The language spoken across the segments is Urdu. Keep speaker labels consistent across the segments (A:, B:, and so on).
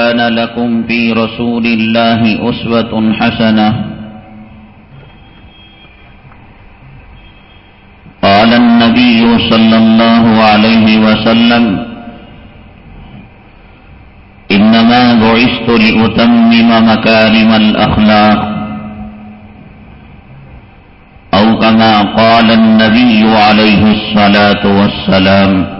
A: كان لكم في رسول الله أسوة حسنة. قال النبي صلى الله عليه وسلم إنما بعثت لأتمم مكارم الأخلاق. أو كما قال النبي عليه الصلاة والسلام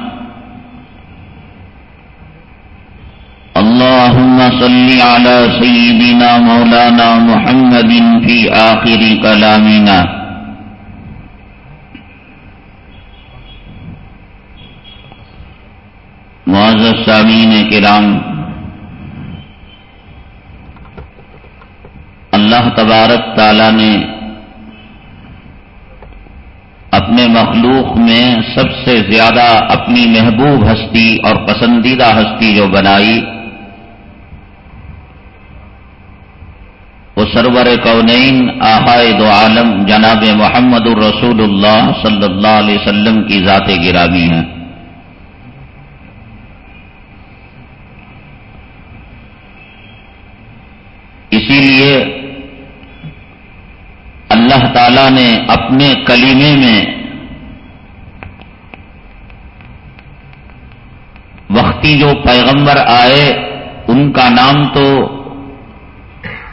A: اللهم صل على سيدنا مولانا محمد في آخر كلامنا. معزز سامعین کرام، اللہ تبارک تعالی نے اپنے مخلوق میں سب سے زیادہ اپنی محبوب ہستی اور پسندیدہ ہستی جو بنائی سرور کونین آحائے دو عالم، جناب محمد الرسول اللہ صلی اللہ علیہ وسلم کی ذات گرامی ہیں۔ اسی لیے اللہ تعالی نے اپنے کلیمے میں وقتی جو پیغمبر آئے، ان کا نام تو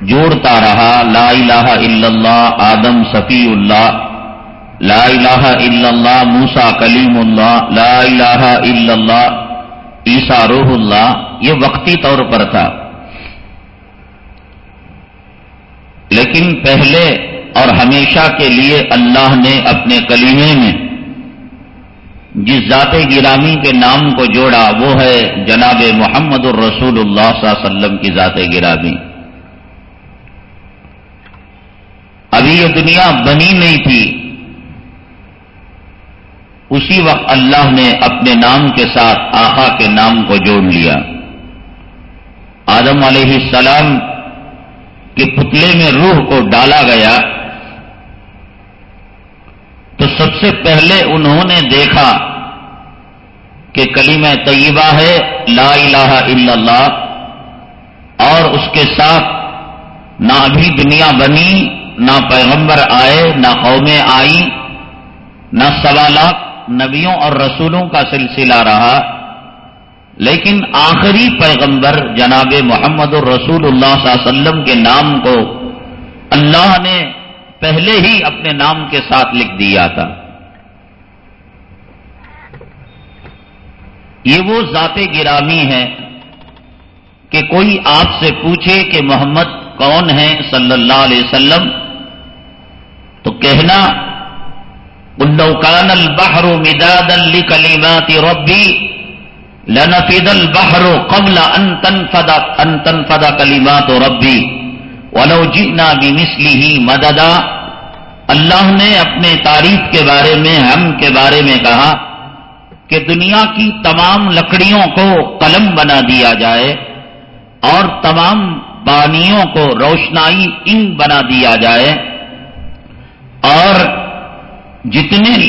A: جوڑتا رہا، لا الہ الا اللہ، آدم صفی اللہ، لا الہ الا اللہ موسا کلیم اللہ، لا الہ الا اللہ، عیسیٰ روح اللہ، یہ وقتی طور پر تھا۔ لیکن پہلے اور ہمیشہ کے لیے اللہ نے اپنے کلیمے میں جس ذات گرامی کے نام کو جوڑا، وہ ہے جناب محمد الرسول اللہ صلی اللہ علیہ وسلم کی ذات گرامی۔ ابھی یہ دنیا بنی نہیں تھی۔ اسی وقت اللہ نے اپنے نام کے ساتھ آخا کے نام کو جوڑ لیا۔ آدم علیہ السلام کے پتلے میں روح کو ڈالا گیا۔ تو سب سے پہلے انہوں نے دیکھا کہ کلیم طیبہ ہے، لا الہ الا اللہ، اور اس کے ساتھ نہ ابھی دنیا بنی نہ پیغمبر آئے، نہ قومیں آئی نہ سوالات نبیوں اور رسولوں کا سلسلہ رہا۔ لیکن آخری پیغمبر جناب محمد الرسول اللہ صلی اللہ علیہ وسلم کے نام کو اللہ نے پہلے ہی اپنے نام کے ساتھ لکھ دیا تھا۔ یہ وہ ذات گرامی ہے کہ کوئی آپ سے پوچھے کہ محمد کون ہے صلی اللہ علیہ وسلم تو کہنا کان البحر مدادا لکلمات ربی لنفد البحر قبل ان تنفد ان تنفد کلمات ربی ولو جئنا بمثله مددا۔ اللہ نے اپنے تعریف کے بارے میں، ہم کے بارے میں کہا کہ دنیا کی تمام لکڑیوں کو قلم بنا دیا جائے اور تمام پانیوں کو روشنائی انگ بنا دیا جائے۔ اور جتنے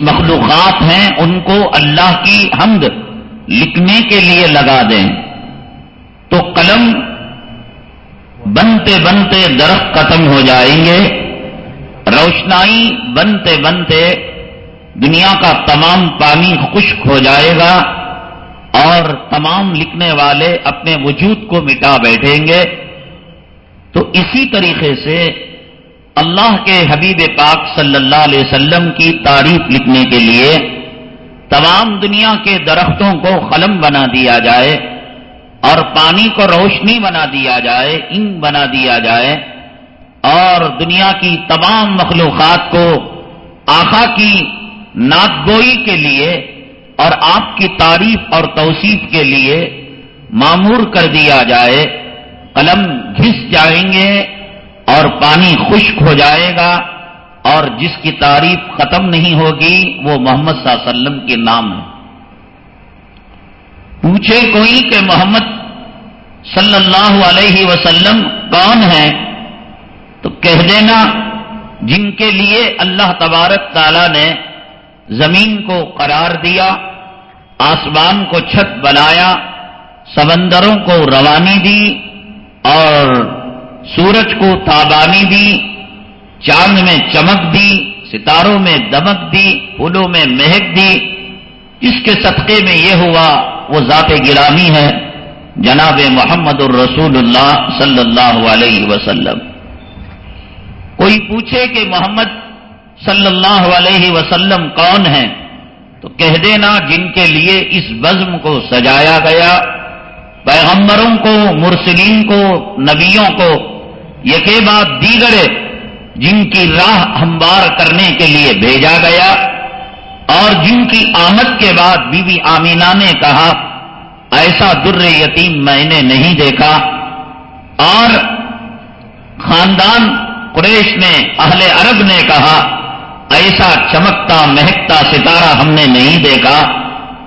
A: مخلوقات ہیں ان کو اللہ کی حمد لکھنے کے لیے لگا دیں۔ تو قلم بنتے بنتے درخت ختم ہو جائیں گے۔ روشنائی بنتے بنتے دنیا کا تمام پانی خشک ہو جائے گا اور تمام لکھنے والے اپنے وجود کو مٹا بیٹھیں گے۔ تو اسی طریقے سے اللہ کے حبیب پاک صلی اللہ علیہ وسلم کی تعریف لکھنے کے لیے تمام دنیا کے درختوں کو قلم بنا دیا جائے اور پانی کو روشنی بنا دیا جائے، انگ بنا دیا جائے اور دنیا کی تمام مخلوقات کو آخا کی ناگوئی کے لیے اور آپ کی تعریف اور توصیف کے لیے معمور کر دیا جائے۔ قلم گھس جائیں گے اور پانی خشک ہو جائے گا اور جس کی تعریف ختم نہیں ہوگی وہ محمد صلی اللہ علیہ وسلم کے نام ہے۔ پوچھے کوئی کہ محمد صلی اللہ علیہ وسلم کون ہے تو کہہ دینا جن کے لیے اللہ تبارک تعالی نے زمین کو قرار دیا، آسمان کو چھت بنایا، سمندروں کو روانی دی اور سورج کو تابانی دی، چاند میں چمک دی، ستاروں میں دمک دی، پھولوں میں مہک دی۔ جس کے صدقے میں یہ ہوا، وہ ذات گرامی ہے، جناب محمد الرسول اللہ صلی اللہ علیہ وسلم۔ کوئی پوچھے کہ محمد صلی اللہ علیہ وسلم کون ہیں، تو کہہ دینا جن کے لیے اس بزم کو سجایا گیا۔ پیغمبروں کو، مرسلین کو، نبیوں کو یہ بعد دیگر جن کی راہ ہموار کرنے کے لیے بھیجا گیا اور جن کی آمد کے بعد بی بی آمینہ نے کہا، ایسا در یتیم میں نے نہیں دیکھا۔ اور خاندان قریش نے، اہل عرب نے کہا، ایسا چمکتا، مہکتا ستارہ ہم نے نہیں دیکھا۔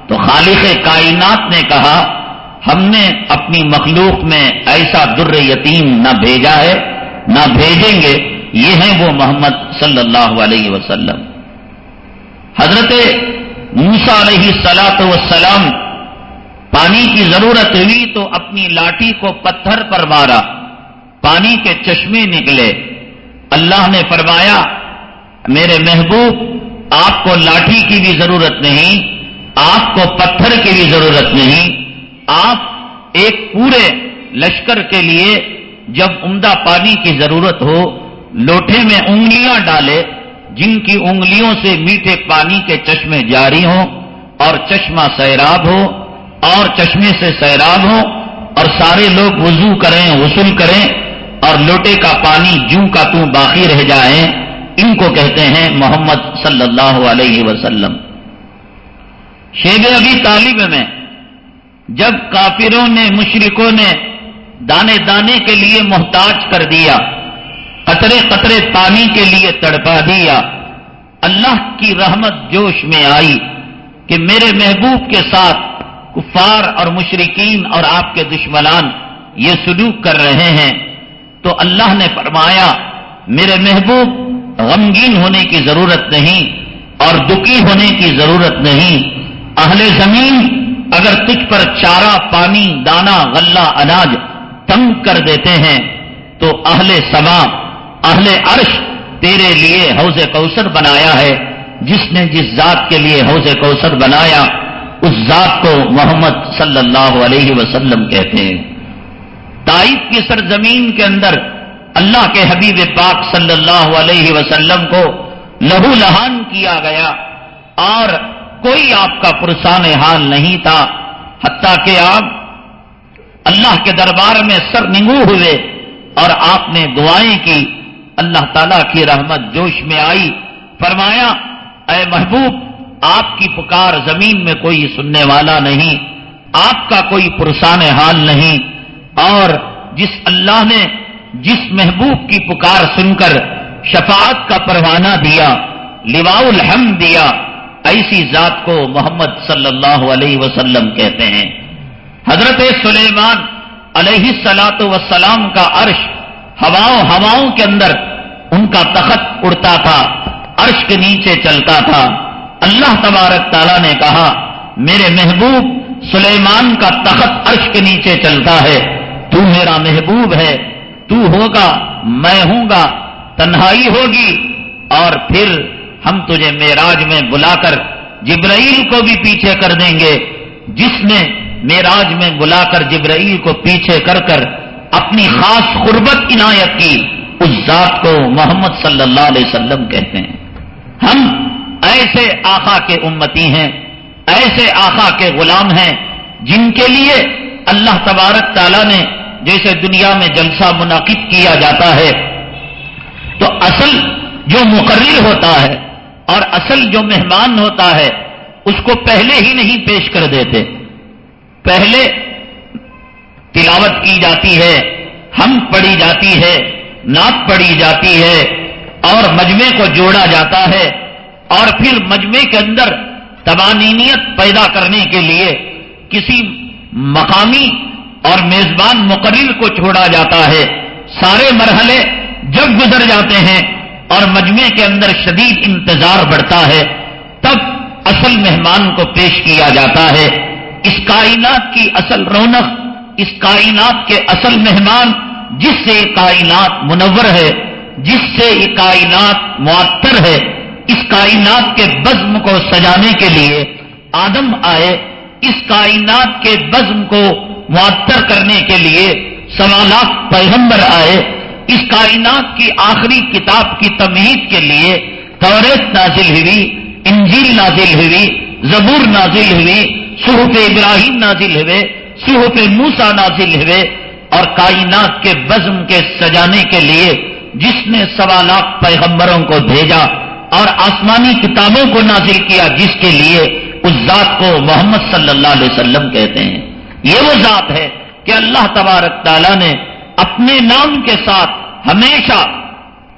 A: تو خالق کائنات نے کہا ہم نے اپنی مخلوق میں ایسا در یتیم نہ بھیجا ہے، نہ بھیجیں گے۔ یہ ہیں وہ محمد صلی اللہ علیہ وسلم۔ حضرت موسا علیہ سلاط وسلام پانی کی ضرورت ہوئی تو اپنی لاٹھی کو پتھر پر مارا، پانی کے چشمے نکلے۔ اللہ نے فرمایا، میرے محبوب، آپ کو لاٹھی کی بھی ضرورت نہیں، آپ کو پتھر کی بھی ضرورت نہیں۔ آپ ایک پورے لشکر کے لیے جب عمدہ پانی کی ضرورت ہو، لوٹے میں انگلیاں ڈالے، جن کی انگلیوں سے میٹھے پانی کے چشمے جاری ہوں اور چشمہ سیراب ہو، اور چشمے سے سیراب ہو اور سارے لوگ وضو کریں، غسل کریں اور لوٹے کا پانی جوں کا توں باقی رہ جائیں ان کو کہتے ہیں محمد صلی اللہ علیہ وسلم۔ شیب ابھی طالب میں جب کافروں نے، مشرکوں نے دانے دانے کے لیے محتاج کر دیا، قطرے قطرے پانی کے لیے تڑپا دیا، اللہ کی رحمت جوش میں آئی کہ میرے محبوب کے ساتھ کفار اور مشرقین اور آپ کے دشمنان یہ سلوک کر رہے ہیں۔ تو اللہ نے فرمایا، میرے محبوب غمگین ہونے کی ضرورت نہیں اور دکھی ہونے کی ضرورت نہیں۔ اہل زمین اگر تجھ پر چارہ، پانی، دانا، غلہ، اناج تنگ کر دیتے ہیں، تو اہل سما، اہل عرش تیرے لیے حوض کوثر بنایا ہے۔ جس نے جس ذات کے لیے حوض کوثر بنایا، اس ذات کو محمد صلی اللہ علیہ وسلم کہتے ہیں۔ تائف کی سرزمین کے اندر اللہ کے حبیب پاک صلی اللہ علیہ وسلم کو لہو لہان کیا گیا اور کوئی آپ کا پرسان حال نہیں تھا، حتیٰ کہ آپ اللہ کے دربار میں سر نگو ہوئے اور آپ نے دعائیں کی۔ اللہ تعالی کی رحمت جوش میں آئی۔ فرمایا، اے محبوب، آپ کی پکار زمین میں کوئی سننے والا نہیں، آپ کا کوئی پرسان حال نہیں۔ اور جس اللہ نے جس محبوب کی پکار سن کر شفاعت کا پروانہ دیا، لواء الحم دیا ایسی ذات کو محمد صلی اللہ علیہ وسلم کہتے ہیں۔ حضرت سلیمان علیہ سلاط وسلام کا عرش ہواؤں ہواؤں کے اندر ان کا تخت اڑتا تھا، عرش کے نیچے چلتا تھا۔ اللہ تبارک تعالیٰ نے کہا، میرے محبوب سلیمان کا تخت عرش کے نیچے چلتا ہے، تو میرا محبوب ہے، تو ہوگا، میں ہوں گا، تنہائی ہوگی اور پھر ہم تجھے میراج میں بلا کر جبرائیل کو بھی پیچھے کر دیں گے۔ جس نے میراج میں بلا کر جبرائیل کو پیچھے کر کر اپنی خاص قربت عنایت کی، اس ذات کو محمد صلی اللہ علیہ وسلم کہتے ہیں۔ ہم ایسے آخا کے امتی ہیں، ایسے آخا کے غلام ہیں، جن کے لیے اللہ تبارک تعالیٰ نے جیسے دنیا میں جلسہ منعقد کیا جاتا ہے۔ تو اصل جو مقرر ہوتا ہے اور اصل جو مہمان ہوتا ہے، اس کو پہلے ہی نہیں پیش کر دیتے۔ پہلے تلاوت کی جاتی ہے، ہم پڑھی جاتی ہے، نعت پڑھی جاتی ہے، اور مجمے کو جوڑا جاتا ہے۔ اور پھر مجمے کے اندر تبانینیت پیدا کرنے کے لیے کسی مقامی اور میزبان مقرر کو چھوڑا جاتا ہے۔ سارے مرحلے جب گزر جاتے ہیں اور مجمے کے اندر شدید انتظار بڑھتا ہے، تب اصل مہمان کو پیش کیا جاتا ہے۔ اس کائنات کی اصل رونق، اس کائنات کے اصل مہمان، جس سے یہ کائنات منور ہے، جس سے یہ کائنات معطر ہے۔ اس کائنات کے بزم کو سجانے کے لیے آدم آئے، اس کائنات کے بزم کو معطر کرنے کے لیے سوالات پیغمبر آئے۔ اس کائنات کی آخری کتاب کی تمہید کے لیے توریت نازل ہوئی، انجیل نازل ہوئی، زبور نازل ہوئی، صحف ابراہیم نازل ہوئے، صحف موسا نازل ہوئے اور کائنات کے بزم کے سجانے کے لیے جس نے سوالات پیغمبروں کو بھیجا اور آسمانی کتابوں کو نازل کیا، جس کے لیے اس ذات کو محمد صلی اللہ علیہ وسلم کہتے ہیں۔ یہ وہ ذات ہے کہ اللہ تبارک تعالیٰ نے اپنے نام کے ساتھ ہمیشہ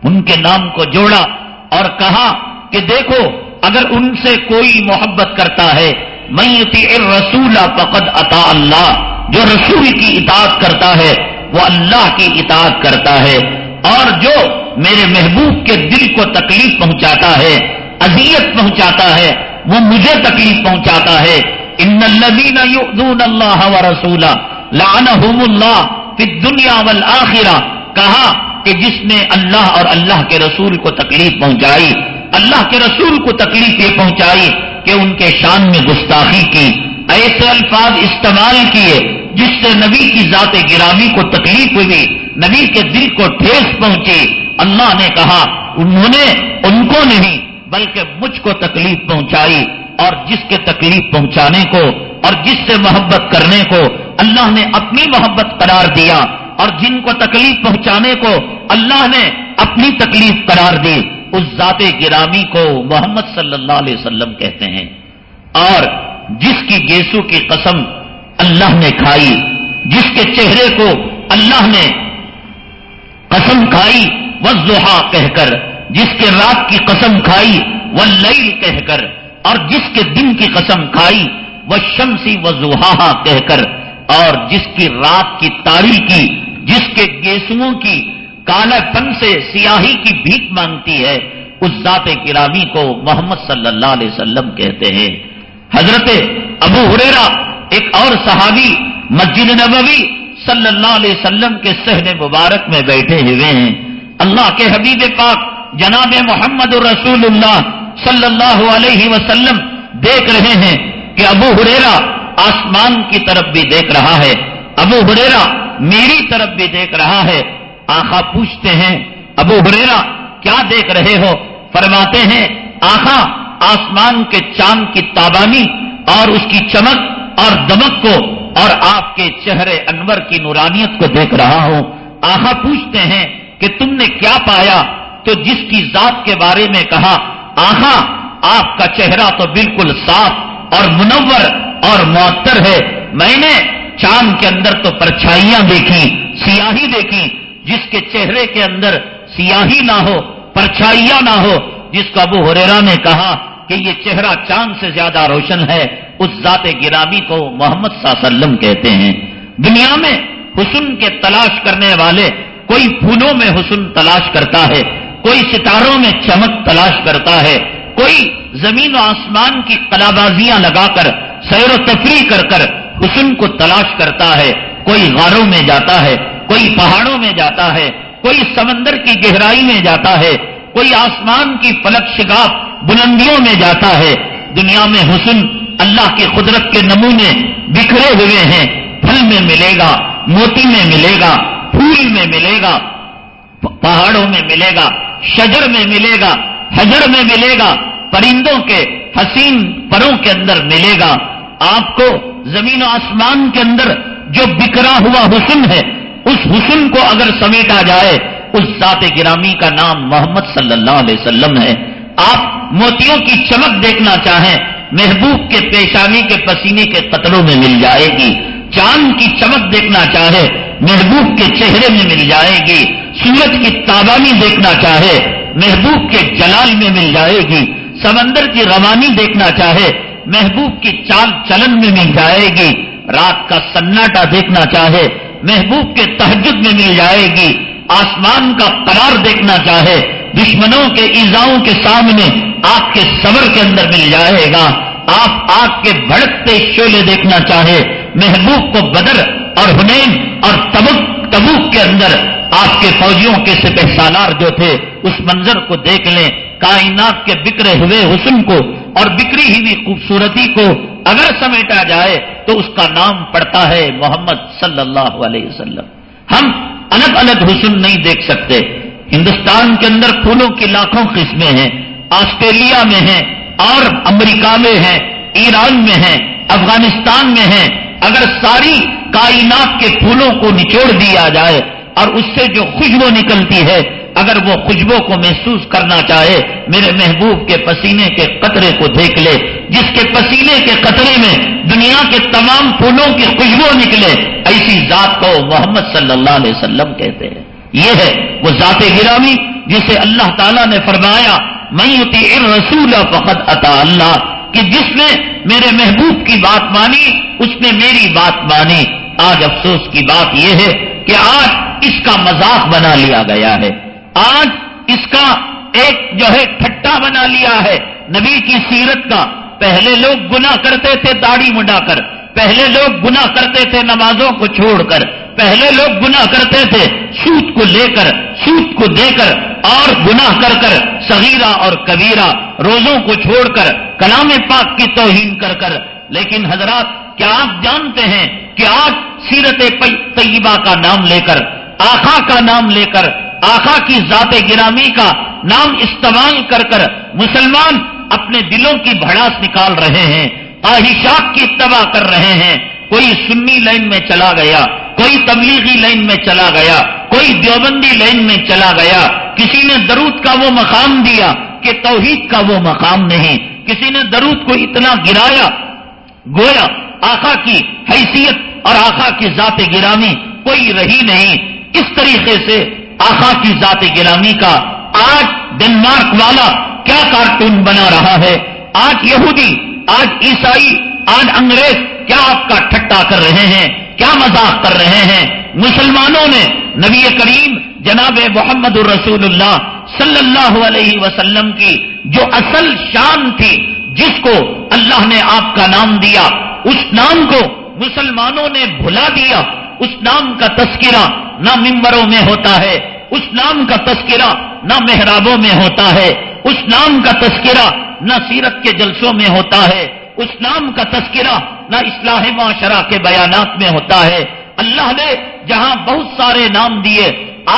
A: ان کے نام کو جوڑا اور کہا کہ دیکھو، اگر ان سے کوئی محبت کرتا ہے میں رسول فقد عطا اللہ، جو رسول کی اطاعت کرتا ہے، وہ اللہ کی اطاعت کرتا ہے۔ اور جو میرے محبوب کے دل کو تکلیف پہنچاتا ہے، اذیت پہنچاتا ہے، وہ مجھے تکلیف پہنچاتا ہے۔ ان الذین یؤذون اللہ و رسولہ، لعنہم اللہ فی الدنیا والآخرہ، کہا کہ جس نے اللہ اور اللہ کے رسول کو تکلیف پہنچائی، اللہ کے رسول کو تکلیف یہ پہنچائی کہ ان کے شان میں گستاخی کی، ایسے الفاظ استعمال کیے جس سے نبی کی ذات گرامی کو تکلیف ہوئی، نبی کے دل کو ٹھیس پہنچی۔ اللہ نے کہا، انہوں نے ان کو نہیں، بلکہ مجھ کو تکلیف پہنچائی، اور جس کے تکلیف پہنچانے کو، اور جس سے محبت کرنے کو اللہ نے اپنی محبت قرار دیا اور جن کو تکلیف پہنچانے کو اللہ نے اپنی تکلیف قرار دی، اس ذات گرامی کو محمد صلی اللہ علیہ وسلم کہتے ہیں۔ اور جس کی گیسو کی قسم اللہ نے کھائی، جس کے چہرے کو اللہ نے قسم کھائی وہ زحا کہہ کر، جس کے رات کی قسم کھائی وہ لئی کہہ کر، اور جس کے دن کی قسم کھائی وہ شمسی و کہہ کر۔ اور جس کی رات کی تاریخ کی، جس کے گیسوؤں کی کالا پن سے سیاہی کی بھیک مانگتی ہے، اس ذات گرامی کو محمد صلی اللہ علیہ وسلم کہتے ہیں۔ حضرت ابو ہریرا ایک اور صحابی مسجد نبوی صلی اللہ علیہ وسلم کے سہن مبارک میں بیٹھے ہوئے ہیں۔ اللہ کے حبیب پاک جناب محمد رسول اللہ صلی اللہ علیہ وسلم دیکھ رہے ہیں کہ ابو ہریرا آسمان کی طرف بھی دیکھ رہا ہے۔ ابو ہریرا میری طرف بھی دیکھ رہا ہے۔ آخا پوچھتے ہیں، ابو ہریرا کیا دیکھ رہے ہو؟ فرماتے ہیں، آخا، آسمان کے چاند کی تابانی اور اس کی چمک اور دمک کو اور آپ کے چہرے انور کی نورانیت کو دیکھ رہا ہوں۔ آہا پوچھتے ہیں کہ تم نے کیا پایا؟ تو جس کی ذات کے بارے میں کہا آہا آپ کا چہرہ تو بالکل صاف اور منور اور معطر ہے۔ میں نے چاند کے اندر تو پرچھائیاں دیکھی سیاہی دیکھی جس کے چہرے کے اندر سیاہی نہ ہو، پرچھائیاں نہ ہو، جس کا ابو ہریرا نے کہا کہ یہ چہرہ چاند سے زیادہ روشن ہے، اس ذات گرامی کو محمد صلی اللہ علیہ وسلم کہتے ہیں۔ دنیا میں حسن کے تلاش کرنے والے کوئی پھولوں میں حسن تلاش کرتا ہے، کوئی ستاروں میں چمک تلاش کرتا ہے۔ کوئی زمین و آسمان کی کلابازیاں لگا کر، سیر و تفریح کر کر حسن کو تلاش کرتا ہے، کوئی غاروں میں جاتا ہے، کوئی پہاڑوں میں جاتا ہے، کوئی سمندر کی گہرائی میں جاتا ہے، کوئی آسمان کی فلک شگاف بلندیوں میں جاتا ہے۔ دنیا میں حسن اللہ کی قدرت کے نمونے بکھرے ہوئے ہیں۔ پھل میں ملے گا، موتی میں ملے گا، پھول میں ملے گا، پہاڑوں میں ملے گا، شجر میں ملے گا۔ حجر میں ملے گا، پرندوں کے، حسین پروں کے اندر ملے گا۔ آپ کو زمین و آسمان کے اندر جو بکھرا ہوا حسن ہے، اس حسن کو اگر سمیٹا جائے، اس ذات گرامی کا نام محمد صلی اللہ علیہ وسلم ہے۔ آپ موتیوں کی چمک دیکھنا چاہیں، محبوب کے پیشانی کے پسینے کے قطروں میں مل جائے گی۔ چاند کی چمک دیکھنا چاہے محبوب کے چہرے میں مل جائے گی۔ سورج کی تابانی دیکھنا چاہے محبوب کے جلال میں مل جائے گی۔ سمندر کی روانی دیکھنا چاہے، محبوب کی چال چلن میں مل جائے گی۔ رات کا سناٹا دیکھنا چاہے، محبوب کے تحجد میں مل جائے گی۔ آسمان کا قرار دیکھنا چاہے، دشمنوں کے ایزاؤں کے سامنے آپ کے صبر کے اندر مل جائے گا۔ آپ آگ کے بھڑکتے شولے دیکھنا چاہے، محبوب کو بدر اور ہنین اور تبک تبوک کے اندر آپ کے فوجیوں کے سپہ سالار جو تھے، اس منظر کو دیکھ لیں۔ کائنات کے بکرے ہوئے حسن کو اور بکری ہوئی خوبصورتی کو اگر سمیٹا جائے تو اس کا نام پڑتا ہے محمد صلی اللہ علیہ وسلم۔ ہم الگ الگ حسن نہیں دیکھ سکتے۔ ہندوستان کے اندر پھولوں کی لاکھوں قسمیں ہیں۔ آسٹریلیا میں ہیں، اور امریکہ میں ہیں، ایران میں ہیں، افغانستان میں ہیں۔ اگر ساری کائنات کے پھولوں کو نچوڑ دیا جائے اور اس سے جو خوشبو نکلتی ہے، اگر وہ خوشبو کو محسوس کرنا چاہے، میرے محبوب کے پسینے کے قطرے کو دیکھ لے، جس کے پسینے کے قطرے میں دنیا کے تمام پھولوں کی خوشبو نکلے، ایسی ذات کو محمد صلی اللہ علیہ وسلم کہتے ہیں۔ یہ ہے وہ ذات گرامی جسے اللہ تعالیٰ نے فرمایا میں رسول فقط عطا اللہ کہ جس نے میرے محبوب کی بات مانی، اس نے میری بات مانی۔ آج افسوس کی بات یہ ہے کہ آج اس کا مذاق بنا لیا گیا ہے۔ آج اس کا ایک جو ہے ٹھٹا بنا لیا ہے۔ نبی کی سیرت کا پہلے لوگ گنا کرتے تھے داڑھی مڈا کر پہلے لوگ گنا کرتے تھے نمازوں کو چھوڑ کر، پہلے لوگ گنا کرتے تھے سوت کو لے کر سوت کو دے کر، اور گنا کر کر صغیرہ اور کبیرہ روزوں کو چھوڑ کر، کلام پاک کی توہین کر کر۔ لیکن حضرات کیا آپ جانتے ہیں کہ آج سیرت طیبہ کا نام لے کر، آخا کا نام لے کر، آخا کی ذات گرامی کا نام استعمال کر کر مسلمان اپنے دلوں کی بھڑاس نکال رہے ہیں خواہشات کی اتباع کر رہے ہیں۔ کوئی سنی لائن میں چلا گیا، کوئی تبلیغی لائن میں چلا گیا، کوئی دیوبندی لائن میں چلا گیا۔ کسی نے درود کا وہ مقام دیا کہ توحید کا وہ مقام نہیں۔ کسی نے درود کو اتنا گرایا، گویا آخا کی حیثیت اور آخا کی ذات گرامی کوئی رہی نہیں۔ اس طریقے سے آخا کی ذات گرامی کا آج ڈنمارک والا کیا کارٹون بنا رہا ہے؟ آج یہودی، آج عیسائی، آج انگریز کیا آپ کا ٹھٹا کر رہے ہیں؟ کیا مذاق کر رہے ہیں؟ مسلمانوں نے نبی کریم جناب محمد الرسول اللہ صلی اللہ علیہ وسلم کی جو اصل شان تھی، جس کو اللہ نے آپ کا نام دیا اس نام کو مسلمانوں نے بھلا دیا، اس نام کا تذکرہ نہ ممبروں میں ہوتا ہے، اس نام کا تذکرہ نہ محرابوں میں ہوتا ہے، اس نام کا تذکرہ نہ سیرت کے جلسوں میں ہوتا ہے، اس نام کا تذکرہ نہ اصلاح معاشرہ کے بیانات میں ہوتا ہے۔ اللہ نے جہاں بہت سارے نام دیے،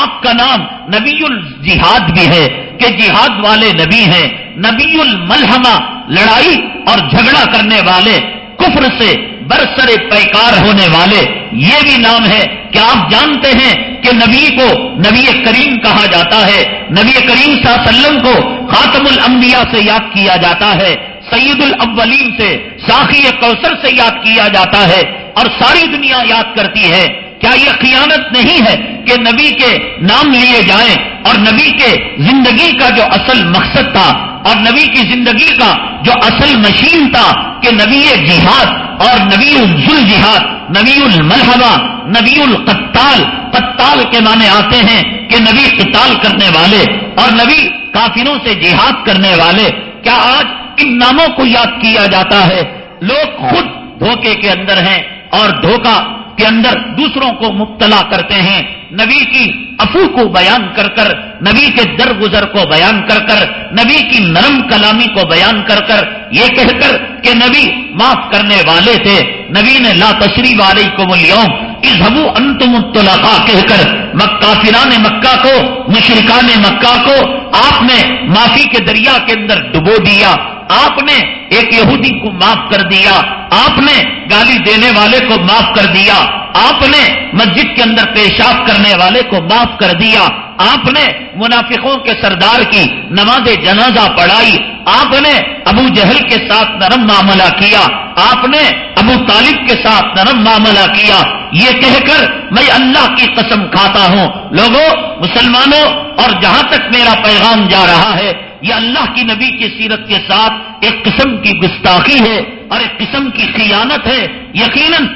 A: آپ کا نام نبی الجہاد بھی ہے کہ جہاد والے نبی ہیں نبی الملحمہ لڑائی اور جھگڑا کرنے والے کفر سے برسر پیکار ہونے والے، یہ بھی نام ہے کہ آپ جانتے ہیں کہ نبی کو نبی کریم کہا جاتا ہے، نبی کریم صلی اللہ علیہ وسلم کو خاتم الانبیاء سے یاد کیا جاتا ہے، سید الاولین سے ساخی کوثر سے یاد کیا جاتا ہے اور ساری دنیا یاد کرتی ہے۔ کیا یہ خیانت نہیں ہے کہ نبی کے نام لیے جائیں اور نبی کے زندگی کا جو اصل مقصد تھا اور نبی کی زندگی کا جو اصل مشین تھا کہ نبی جہاد اور نبی الزل جہاد نبی الملحبہ نبی القتال، قتال کے معنی آتے ہیں کہ نبی قتال کرنے والے اور نبی کافروں سے جہاد کرنے والے۔ کیا آج ان ناموں کو یاد کیا جاتا ہے؟ لوگ خود دھوکے کے اندر ہیں اور دھوکہ کے اندر دوسروں کو مبتلا کرتے ہیں۔ نبی کی افو کو بیان کر کر، نبی کے در گزر کو بیان کر کر، نبی کی نرم کلامی کو بیان کر کر، یہ کہہ کر کہ نبی معاف کرنے والے تھے۔ نبی نے لا تشریح والے کو بولیوں اس حبو انتم کہہ کر مکافران مکہ کو مشرقان مکہ کو، آپ نے معافی کے دریا کے اندر ڈبو دیا۔ آپ نے ایک یہودی کو معاف کر دیا، آپ نے گالی دینے والے کو معاف کر دیا، آپ نے مسجد کے اندر پیشاب کرنے والے کو معاف کر دیا، آپ نے منافقوں کے سردار کی نماز جنازہ پڑھائی، آپ نے ابو جہل کے ساتھ نرم معاملہ کیا، آپ نے ابو طالب کے ساتھ نرم معاملہ کیا۔ یہ کہہ کر میں اللہ کی قسم کھاتا ہوں۔ لوگوں، مسلمانوں، اور جہاں تک میرا پیغام جا رہا ہے یہ اللہ کی نبی کی سیرت کے ساتھ ایک قسم کی گستاخی ہے اور ایک قسم کی خیانت ہے، یقیناً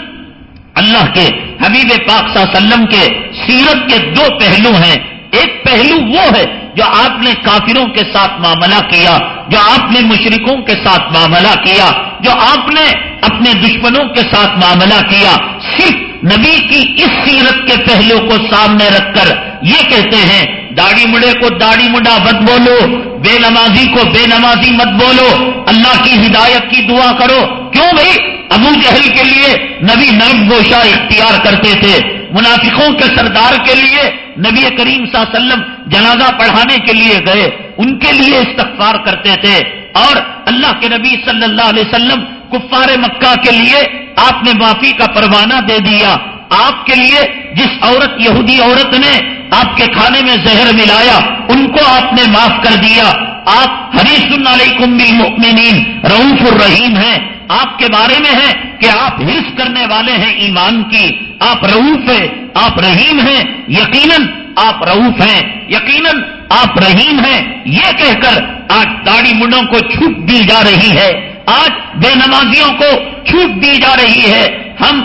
A: اللہ کے حبیب پاک صلی اللہ علیہ وسلم کے سیرت کے دو پہلو ہیں۔ ایک پہلو وہ ہے جو آپ نے کافروں کے ساتھ معاملہ کیا، جو آپ نے مشرکوں کے ساتھ معاملہ کیا، جو آپ نے اپنے دشمنوں کے ساتھ معاملہ کیا۔ صرف نبی کی اس سیرت کے پہلو کو سامنے رکھ کر یہ کہتے ہیں داڑھی مڑے کو داڑھی مڈا مت بولو، بے نمازی کو بے نمازی مت بولو۔ اللہ کی ہدایت کی دعا کرو۔ کیوں بھائی ابو جہل کے لیے نبی نرم گوشہ اختیار کرتے تھے۔ منافقوں کے سردار کے لیے نبی کریم صلی اللہ علیہ وسلم جنازہ پڑھانے کے لیے گئے، ان کے لیے استغفار کرتے تھے۔ اور اللہ کے نبی صلی اللہ علیہ وسلم کفار مکہ کے لیے آپ نے معافی کا پروانہ دے دیا۔ آپ کے لیے جس عورت یہودی عورت نے آپ کے کھانے میں زہر ملایا، ان کو آپ نے معاف کر دیا۔ آپ حریص علیکم بالمؤمنین رعوف الرحیم ہیں۔ آپ کے بارے میں ہے کہ آپ حص کرنے والے ہیں ایمان کی۔ آپ رعوف ہیں، آپ رحیم ہیں۔ یقیناً آپ رعوف ہیں۔ یقیناً آپ رحیم ہیں۔ یہ کہہ کر آج داڑھی منڈوں کو چھوٹ دی جا رہی ہے۔ آج بے نمازیوں کو چھوٹ دی جا رہی ہے۔ ہم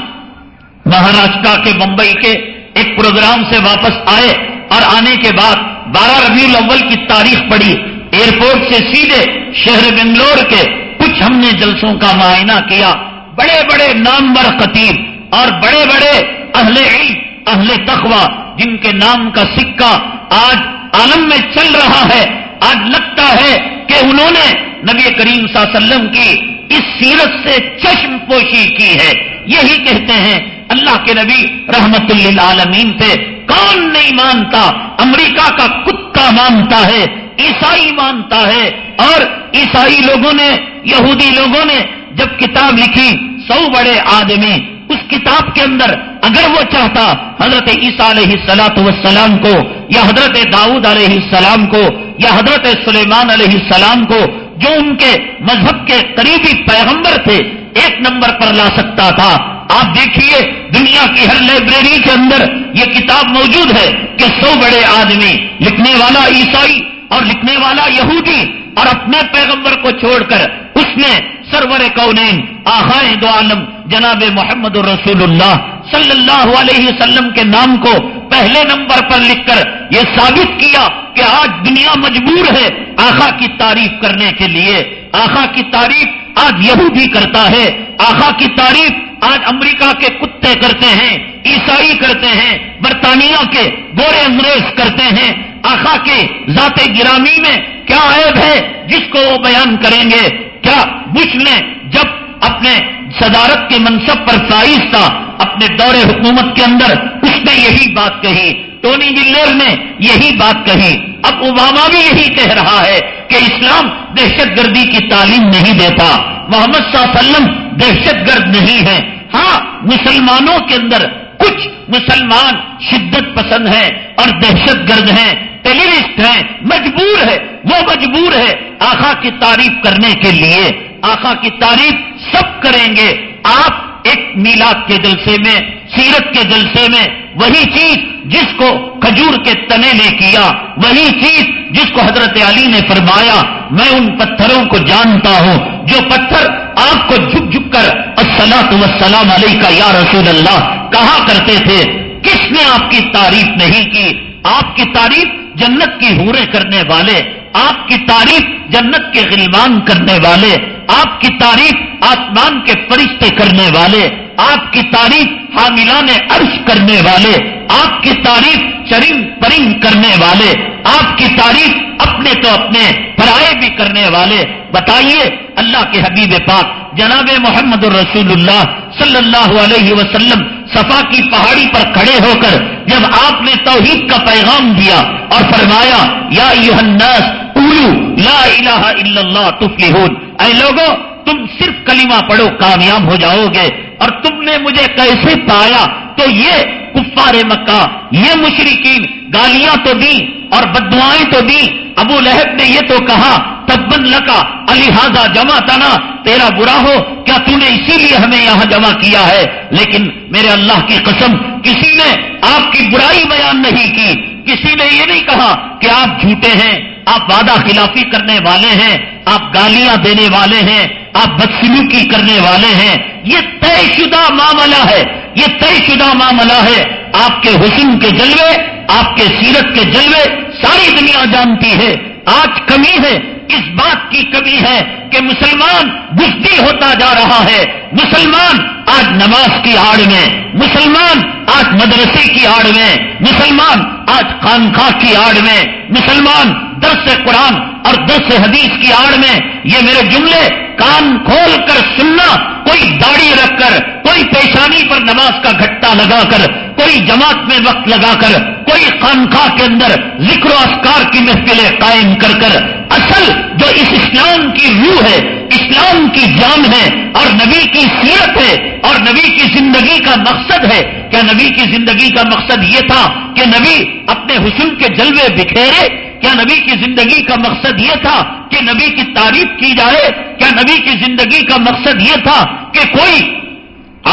A: مہاراشٹرا کے بمبئی کے ایک پروگرام سے واپس آئے اور آنے کے بعد بارہ ربیع الاول کی تاریخ پڑی ایئرپورٹ سے سیدھے شہر بنگلور کے کچھ ہم نے جلسوں کا معائنہ کیا۔ بڑے بڑے نامور خطیب اور بڑے بڑے اہل علم، اہل تخوا جن کے نام کا سکہ آج عالم میں چل رہا ہے۔ آج لگتا ہے کہ انہوں نے نبی کریم صلی اللہ علیہ وسلم کی اس سیرت سے چشم پوشی کی ہے۔ یہی کہتے ہیں اللہ کے نبی رحمت للعالمین سے کون نہیں مانتا؟ امریکہ کا کتا مانتا ہے، عیسائی مانتا ہے۔ اور عیسائی لوگوں نے، یہودی لوگوں نے جب کتاب لکھی سو بڑے آدمی، اس کتاب کے اندر اگر وہ چاہتا حضرت عیسیٰ علیہ السلاط والسلام کو، یا حضرت داؤد علیہ السلام کو، یا حضرت سلیمان علیہ السلام کو جو ان کے مذہب کے قریبی پیغمبر تھے، ایک نمبر پر لا سکتا تھا۔ آپ دیکھیے، دنیا کی ہر لائبریری کے اندر یہ کتاب موجود ہے کہ سو بڑے آدمی، لکھنے والا عیسائی اور لکھنے والا یہودی، اور اپنے پیغمبر کو چھوڑ کر اس نے سرور کونین آخائیں دو عالم جناب محمد الرسول اللہ صلی اللہ علیہ وسلم کے نام کو پہلے نمبر پر لکھ کر یہ ثابت کیا کہ آج دنیا مجبور ہے آخا کی تعریف کرنے کے لیے۔ آخا کی تعریف آج یہودی کرتا ہے۔ آخا کی تعریف آج امریکہ کے کتے کرتے ہیں، عیسائی کرتے ہیں، برطانیہ کے گورے انگریز کرتے ہیں۔ آخا کے ذات گرامی میں کیا عیب ہے؟ جس کو وہ بیان کریں گے، کیا بش نے جب اپنے صدارت کے منصب پر فائز تھا اپنے دور حکومت کے اندر، اس نے یہی بات کہی۔ ٹونی بلیر نے یہی بات کہی۔ اب اوباما بھی یہی کہہ رہا ہے کہ اسلام دہشت گردی کی تعلیم نہیں دیتا۔ محمد صلی اللہ علیہ وسلم دہشت گرد نہیں ہے ہاں مسلمانوں کے اندر کچھ مسلمان شدت پسند ہیں اور دہشت گرد ہیں۔ ٹیلیوسٹ ہیں، مجبور ہے، وہ مجبور ہے آخا کی تعریف کرنے کے لیے۔ آخا کی تعریف سب کریں گے۔ آپ ایک میلاد کے جلسے میں، سیرت کے جلسے میں، وہی چیز جس کو کھجور کے تنے نے کیا، وہی چیز جس کو حضرت علی نے فرمایا۔ میں ان پتھروں کو جانتا ہوں، جو پتھر آپ کو جھک جھک کر السلاط وسلام علیہ کا یا رسول اللہ کہا کرتے تھے۔ کس نے آپ کی تعریف نہیں کی؟ آپ کی تعریف جنت کی ہورے کرنے والے، آپ کی تعریف جنت کے غلمان کرنے والے۔ آپ کی تعریف آسمان کے فرشتے کرنے والے، آپ کی تعریف حاملان عرش کرنے والے، آپ کی تعریف چرم پرنگ کرنے والے، آپ کی تعریف اپنے تو اپنے پرائے بھی کرنے والے۔ بتائیے، اللہ کے حبیب پاک، جناب محمد الرسول اللہ صلی اللہ علیہ وسلم صفا کی پہاڑی پر کھڑے ہو کر جب آپ نے توحید کا پیغام دیا اور فرمایا، یا الناس اولو لا الہ الا اللہ تفلحون۔ اے لوگوں تم صرف کلمہ پڑھو، کامیاب ہو جاؤ گے۔ اور تم نے مجھے کیسے پایا؟ تو یہ کفار مکہ، یہ مشرقین گالیاں تو دی اور بدوائیں تو دی ابو لہب نے یہ تو کہا، تبن لکا الحاظہ جمع تنا، تیرا برا ہو، کیا تو نے اسی لیے ہمیں یہاں جمع کیا ہے؟ لیکن میرے اللہ کی قسم، کسی نے آپ کی برائی بیان نہیں کی۔ کسی نے یہ نہیں کہا کہ آپ جھوٹے ہیں۔ آپ وعدہ خلافی کرنے والے ہیں، آپ گالیاں دینے والے ہیں، آپ بدسلوکی کرنے والے ہیں۔ یہ طے شدہ معاملہ ہے، یہ طے شدہ معاملہ ہے۔ آپ کے حسن کے جلوے، آپ کے سیرت کے جلوے، ساری دنیا جانتی ہے۔ آج کمی ہے اس بات کی کمی ہے کہ مسلمان گفتی ہوتا جا رہا ہے۔ مسلمان آج نماز کی آڑ میں، مسلمان آج مدرسے کی آڑ میں، مسلمان آج خانخواہ کی آڑ میں، مسلمان درس قرآن اور درس حدیث کی آڑ میں۔ یہ میرے جملے کان کھول کر سننا، کوئی داڑھی رکھ کر، کوئی پیشانی پر نماز کا گھٹا لگا کر، کوئی جماعت میں وقت لگا کر کوئی خانخواہ کے اندر ذکر و اسکار کی محفلیں قائم کر کر اصل جو اس اسلام کی روح ہے، اسلام کی جان ہے اور نبی کی سیرت ہے اور نبی کی زندگی کا مقصد ہے کیا نبی کی زندگی کا مقصد یہ تھا کہ نبی اپنے حسن کے جلوے بکھیرے؟ کیا نبی کی زندگی کا مقصد یہ تھا کہ نبی کی تعریف کی جائے؟ کیا نبی کی زندگی کا مقصد یہ تھا کہ کوئی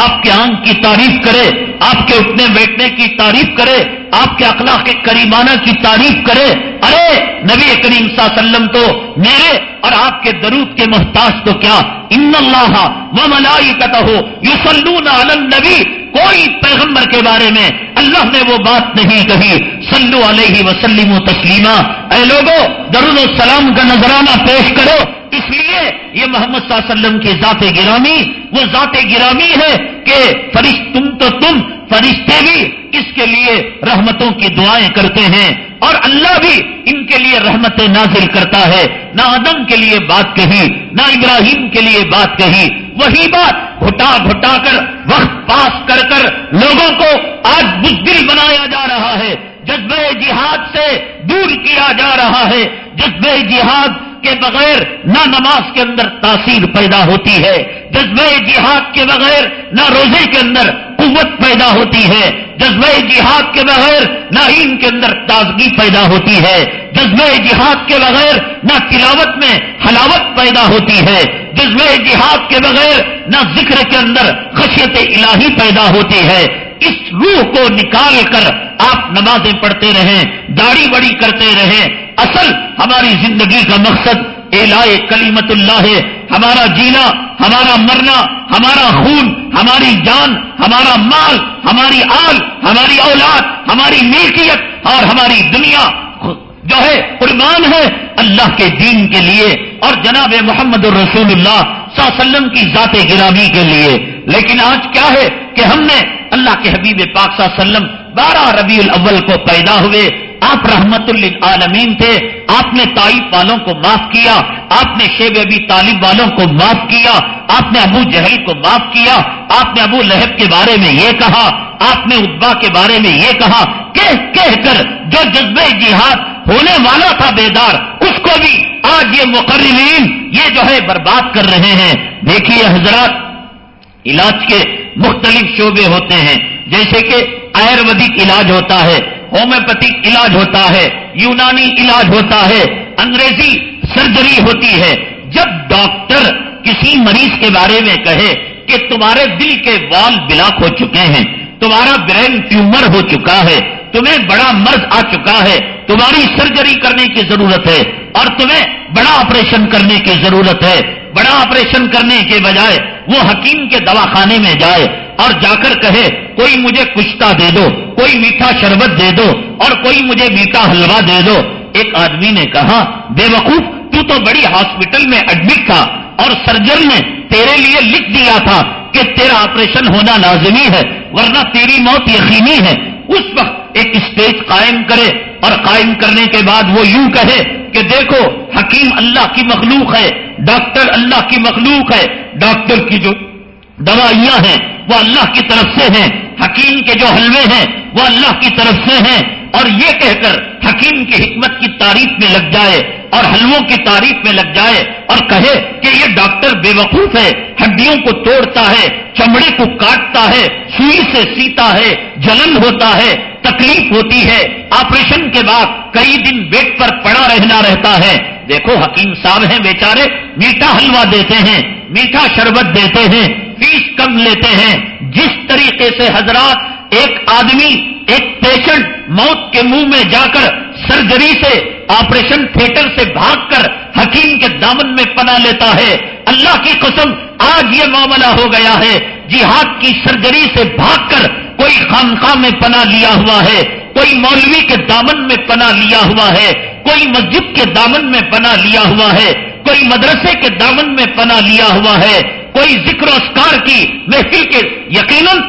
A: آپ کے آنکھ کی تعریف کرے، آپ کے اٹھنے بیٹھنے کی تعریف کرے، آپ کے اخلاق کے کریمانہ کی تعریف کرے۔ ارے، نبی کریم صلی اللہ علیہ وسلم تو میرے اور آپ کے درود کے محتاج تو کیا؟ ان اللہ و ملائی کتا ہو یو سلون نبی کوئی پیغمبر کے بارے میں اللہ نے وہ بات نہیں کہی۔ سلو علیہ وسلم و تسلیمہ۔ اے لوگوں درود السلام کا نذرانہ پیش کرو۔ اس لیے یہ محمد صلی اللہ علیہ وسلم کی ذات گرامی، وہ ذات گرامی ہے کہ فرشت تم تو تم، فرشتے بھی اس کے لیے رحمتوں کی دعائیں کرتے ہیں اور اللہ بھی ان کے لیے رحمت نازل کرتا ہے۔ نہ آدم کے لیے بات کہی، نہ ابراہیم کے لیے بات کہی۔ وہی بات گھٹا گھٹا کر، وقت پاس کر کر لوگوں کو آج بزدل بنایا جا رہا ہے۔ جذبہ جہاد سے دور کیا جا رہا ہے۔ جذبہ جہاد کے بغیر نہ نماز کے اندر تاثیر پیدا ہوتی ہے، جذبہ جہاد کے بغیر نہ روزے کے اندر قوت پیدا ہوتی ہے، جذبہ جہاد کے بغیر نہ ان کے اندر تازگی پیدا ہوتی ہے، جذبہ جہاد کے بغیر نہ تلاوت میں حلاوت پیدا ہوتی ہے، جذبہ جہاد کے بغیر نہ ذکر کے اندر خشیت الہی پیدا ہوتی ہے۔ اس روح کو نکال کر آپ نمازیں پڑھتے رہیں، داڑھی بڑی کرتے رہیں اصل ہماری زندگی کا مقصد اے کلیمت اللہ ہے، ہمارا جینا، ہمارا مرنا، ہمارا خون، ہماری جان، ہمارا مال، ہماری آل، ہماری اولاد، ہماری ملکیت اور ہماری دنیا جو ہے، قربان ہے اللہ کے دین کے لیے اور جناب محمد الرسول اللہ صلی اللہ علیہ وسلم کی ذات گرامی کے لیے۔ لیکن آج کیا ہے کہ ہم نے اللہ کے حبیب پاک صلی اللہ علیہ وسلم بارہ ربیع الاول کو پیدا ہوئے آپ رحمت للعالمین تھے، آپ نے تائف والوں کو معاف کیا، آپ نے شیب ابی طالب والوں کو معاف کیا، آپ نے ابو جہل کو معاف کیا، آپ نے ابو لہب کے بارے میں یہ کہا، آپ نے ادبا کے بارے میں یہ کہا۔ کہہ کہہ کر جو جذبہ جہاد ہونے والا تھا بیدار، اس کو بھی آج یہ مقررین یہ جو ہے برباد کر رہے ہیں۔ دیکھیے حضرات، علاج کے مختلف شعبے ہوتے ہیں، جیسے کہ آیورویدک علاج ہوتا ہے ہومیوپیتھک علاج ہوتا ہے، یونانی علاج ہوتا ہے، انگریزی سرجری ہوتی ہے۔ جب ڈاکٹر کسی مریض کے بارے میں کہے کہ تمہارے دل کے وال بلاک ہو چکے ہیں، تمہارا برین ٹیومر ہو چکا ہے، تمہیں بڑا مرض آ چکا ہے، تمہاری سرجری کرنے کی ضرورت ہے اور تمہیں بڑا آپریشن کرنے کی ضرورت ہے۔ بڑا آپریشن کرنے کے بجائے وہ حکیم کے دواخانے میں جائے۔ اور جا کر کہے، کوئی مجھے کشتا دے دو، کوئی میٹھا شربت دے دو اور کوئی مجھے میٹھا حلوا دے دو. ایک آدمی نے کہا، بے وقوف، تو تو بڑی ہاسپٹل میں ایڈمٹ تھا اور سرجن نے تیرے لیے لکھ دیا تھا کہ تیرا آپریشن ہونا لازمی ہے، ورنہ تیری موت یقینی ہے. اس وقت ایک اسٹیج قائم کرے اور قائم کرنے کے بعد وہ یوں کہے کہ، دیکھو، حکیم اللہ کی مخلوق ہے، ڈاکٹر اللہ کی مخلوق ہے، ڈاکٹر کی جو دوائیاں ہیں وہ اللہ کی طرف سے ہیں۔ حکیم کے جو حلوے ہیں، وہ اللہ کی طرف سے ہیں۔ اور یہ کہہ کر حکیم کی حکمت کی تعریف میں لگ جائے اور حلووں کی تعریف میں لگ جائے اور کہے کہ یہ ڈاکٹر بے وقوف ہے، ہڈیوں کو توڑتا ہے، چمڑے کو کاٹتا ہے، سوئی سے سیتا ہے، جلن ہوتا ہے، تکلیف ہوتی ہے۔ آپریشن کے بعد کئی دن بیٹ پر پڑا رہنا رہتا ہے۔ دیکھو حکیم صاحب ہیں بیچارے، میٹھا حلوہ دیتے ہیں، میٹھا شربت دیتے ہیں۔ فیس کم لیتے ہیں۔ جس طریقے سے حضرات ایک آدمی، ایک پیشنٹ موت کے منہ میں جا کر سرجری سے، آپریشن تھیٹر سے بھاگ کر حکیم کے دامن میں پناہ لیتا ہے، اللہ کی قسم آج یہ معاملہ ہو گیا ہے۔ جہاد کی سرجری سے بھاگ کر کوئی خانقاہ میں پناہ لیا ہوا ہے، کوئی مولوی کے دامن میں پناہ لیا ہوا ہے، کوئی مسجد کے دامن میں پناہ لیا ہوا ہے، کوئی مدرسے کے دامن میں پناہ لیا ہوا ہے۔ کوئی ذکر و اسکار کی محفل کے یقیناً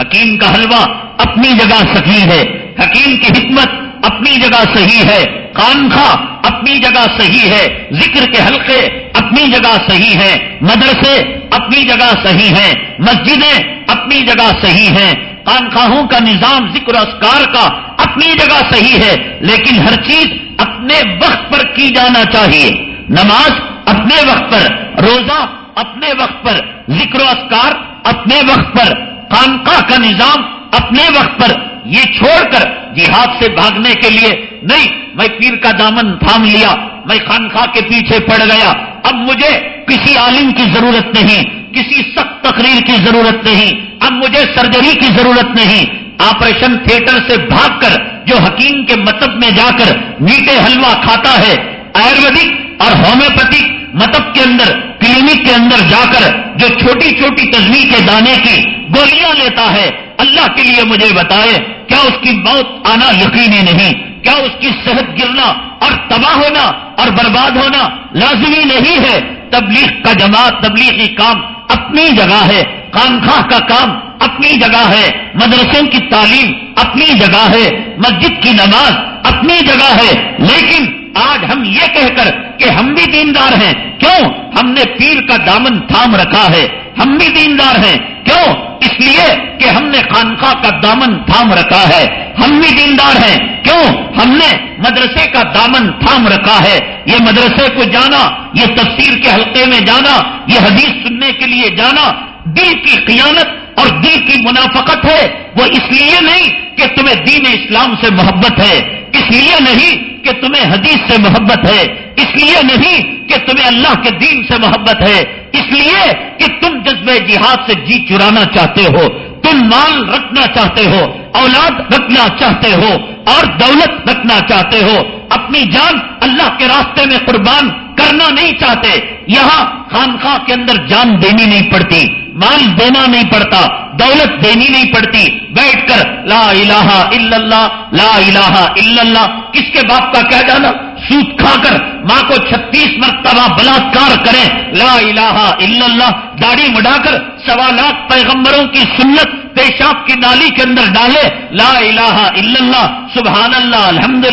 A: حکیم کا حلوہ اپنی جگہ صحیح ہے، حکیم کی حکمت اپنی جگہ صحیح ہے، خانخواہ اپنی جگہ صحیح ہے، ذکر کے حلقے اپنی جگہ صحیح ہے مدرسے اپنی جگہ صحیح ہیں، مسجدیں اپنی جگہ صحیح ہیں، خانخواہوں کا نظام ذکر اسکار کا اپنی جگہ صحیح ہے، لیکن ہر چیز اپنے وقت پر کی جانا چاہیے۔ نماز اپنے وقت پر، روزہ اپنے وقت پر ذکر و اسکار اپنے وقت پر خانقاہ کا نظام، اپنے وقت پر یہ چھوڑ کر جہاد سے بھاگنے کے لیے، نہیں، میں پیر کا دامن تھام لیا، میں خانخواہ کے پیچھے پڑ گیا، اب مجھے کسی عالم کی ضرورت نہیں، کسی سخت تقریر کی ضرورت نہیں، اب مجھے سرجری کی ضرورت نہیں۔ آپریشن تھیٹر سے بھاگ کر جو حکیم کے مطب میں جا کر میٹھے حلوہ کھاتا ہے، آیورویدک اور ہومیوپیتھک مطب کے اندر کلینک کے اندر جا کر جو چھوٹی چھوٹی تجویز کے دانے کی گولیاں لیتا ہے، اللہ کے لیے مجھے بتائے، کیا اس کی موت آنا یقینی نہیں؟ کیا اس کی صحت گرنا اور تباہ ہونا اور برباد ہونا لازمی نہیں ہے؟ تبلیغ کا جماعت، تبلیغی کام اپنی جگہ ہے، خانخواہ کا کام اپنی جگہ ہے، مدرسوں کی تعلیم اپنی جگہ ہے، مسجد کی نماز اپنی جگہ ہے، لیکن آج ہم یہ کہہ کر کہ ہم بھی دیندار ہیں۔ کیوں؟ ہم نے پیر کا دامن تھام رکھا ہے۔ ہم بھی دیندار ہیں۔ کیوں؟ اس لیے کہ ہم نے خانقاہ کا دامن تھام رکھا ہے۔ ہم بھی دیندار ہیں۔ کیوں؟ ہم نے مدرسے کا دامن تھام رکھا ہے۔ یہ مدرسے کو جانا، یہ تفسیر کے حلقے میں جانا، یہ حدیث سننے کے لیے جانا، دل کی قیانت اور دل کی منافقت ہے، وہ اس لیے نہیں کہ تمہیں دین اسلام سے محبت ہے، اس لیے نہیں کہ تمہیں حدیث سے محبت ہے، اس لیے نہیں کہ تمہیں اللہ کے دین سے محبت ہے، اس لیے کہ تم جذبہ جہاد سے جی چرانا چاہتے ہو، تم مال رکھنا چاہتے ہو، اولاد رکھنا چاہتے ہو، اور دولت رکھنا چاہتے ہو، اپنی جان اللہ کے راستے میں قربان کرنا نہیں چاہتے، یہاں خانخواہ کے اندر جان دینی نہیں پڑتی۔ مال دینا نہیں پڑتا دولت دینی نہیں پڑتی بیٹھ کر لا الہ الا اللہ، لا الہ الا اللہ، کس کے باپ کا کیا جانا؟ سوت کھا کر ماں کو چھتیس مرتبہ بلاکار کریں۔ لا الہ الا اللہ، داڑھی مڈا کر سوا لاکھ پیغمبروں کی سنت پیشاب کی نالی کے اندر ڈالے، لا الہ الا اللہ، سبحان اللہ الحمد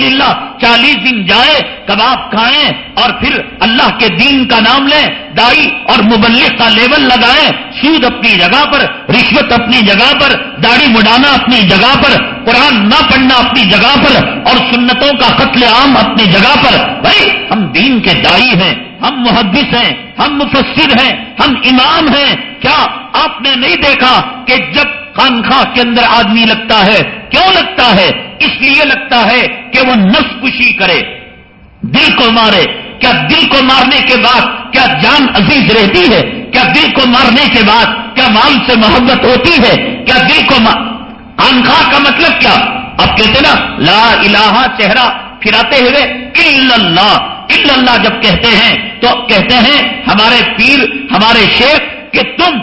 A: چالیس دن جائے، کباب کھائیں اور پھر اللہ کے دین کا نام لیں، دائی اور مبلغ کا لیول لگائیں، سود اپنی جگہ پر، رشوت اپنی جگہ پر، داڑھی مڈانا اپنی جگہ پر، قرآن نہ پڑھنا اپنی جگہ پر، اور سنتوں کا قتل عام اپنی جگہ پر۔ بھائی، ہم دین کے دائی ہیں۔ ہم محدث ہیں، ہم مفسر ہیں، ہم امام ہیں۔ کیا آپ نے نہیں دیکھا کہ جب خانخواہ کے اندر آدمی لگتا ہے، کیوں لگتا ہے؟ اس لیے لگتا ہے کہ وہ نس کشی کرے، دل کو مارے۔ کیا دل کو مارنے کے بعد کیا جان عزیز رہتی ہے؟ کیا دل کو مارنے کے بعد کیا مال سے محبت ہوتی ہے؟ کیا دل کو خانخواہ کا مطلب کیا؟ اب کہتے نا، لا الہ چہرہ پھراتے ہوئے اللہ۔ اللہ جب کہتے ہیں، تو کہتے ہیں، ہمارے پیر، ہمارے شیخ، کہ تم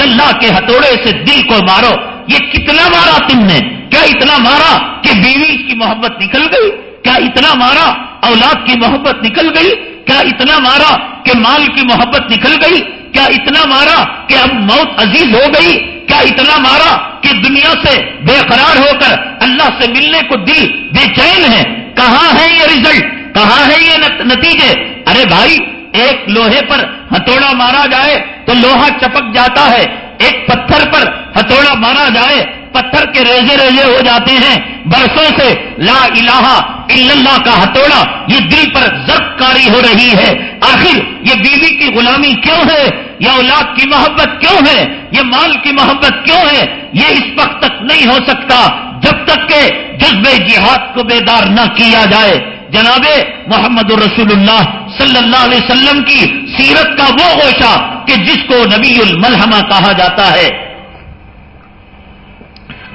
A: اللہ کے ہتھوڑے سے دل کو مارو۔ یہ کتنا مارا تم نے؟ کیا اتنا مارا کہ بیوی کی محبت نکل گئی؟ کیا اتنا مارا اولاد کی محبت نکل گئی؟ کیا اتنا مارا کہ مال کی محبت نکل گئی؟ کیا اتنا مارا کہ اب موت عزیز ہو گئی؟ کیا اتنا مارا کہ دنیا سے بے قرار ہو کر اللہ سے ملنے کو دل بے چین ہے؟ کہاں ہے یہ ریزلٹ کہاں ہے یہ نتیجے؟ ارے بھائی، ایک لوہے پر ہتھوڑا مارا جائے تو لوہا چپک جاتا ہے، ایک پتھر پر ہتھوڑا مارا جائے، پتھر کے ریزے ریزے ہو جاتے ہیں۔ برسوں سے لا الہ الا اللہ کا ہتھوڑا یہ دل پر ضبط کاری ہو رہی ہے۔ آخر یہ بیوی کی غلامی کیوں ہے؟ یا اولاد کی محبت کیوں ہے؟ یہ مال کی محبت کیوں ہے؟ یہ اس وقت تک نہیں ہو سکتا جب تک کہ جذبے جہاد کو بیدار نہ کیا جائے۔ جناب محمد الرسول اللہ صلی اللہ علیہ وسلم کی سیرت کا وہ گوشہ کہ جس کو نبی الملحمہ کہا جاتا ہے۔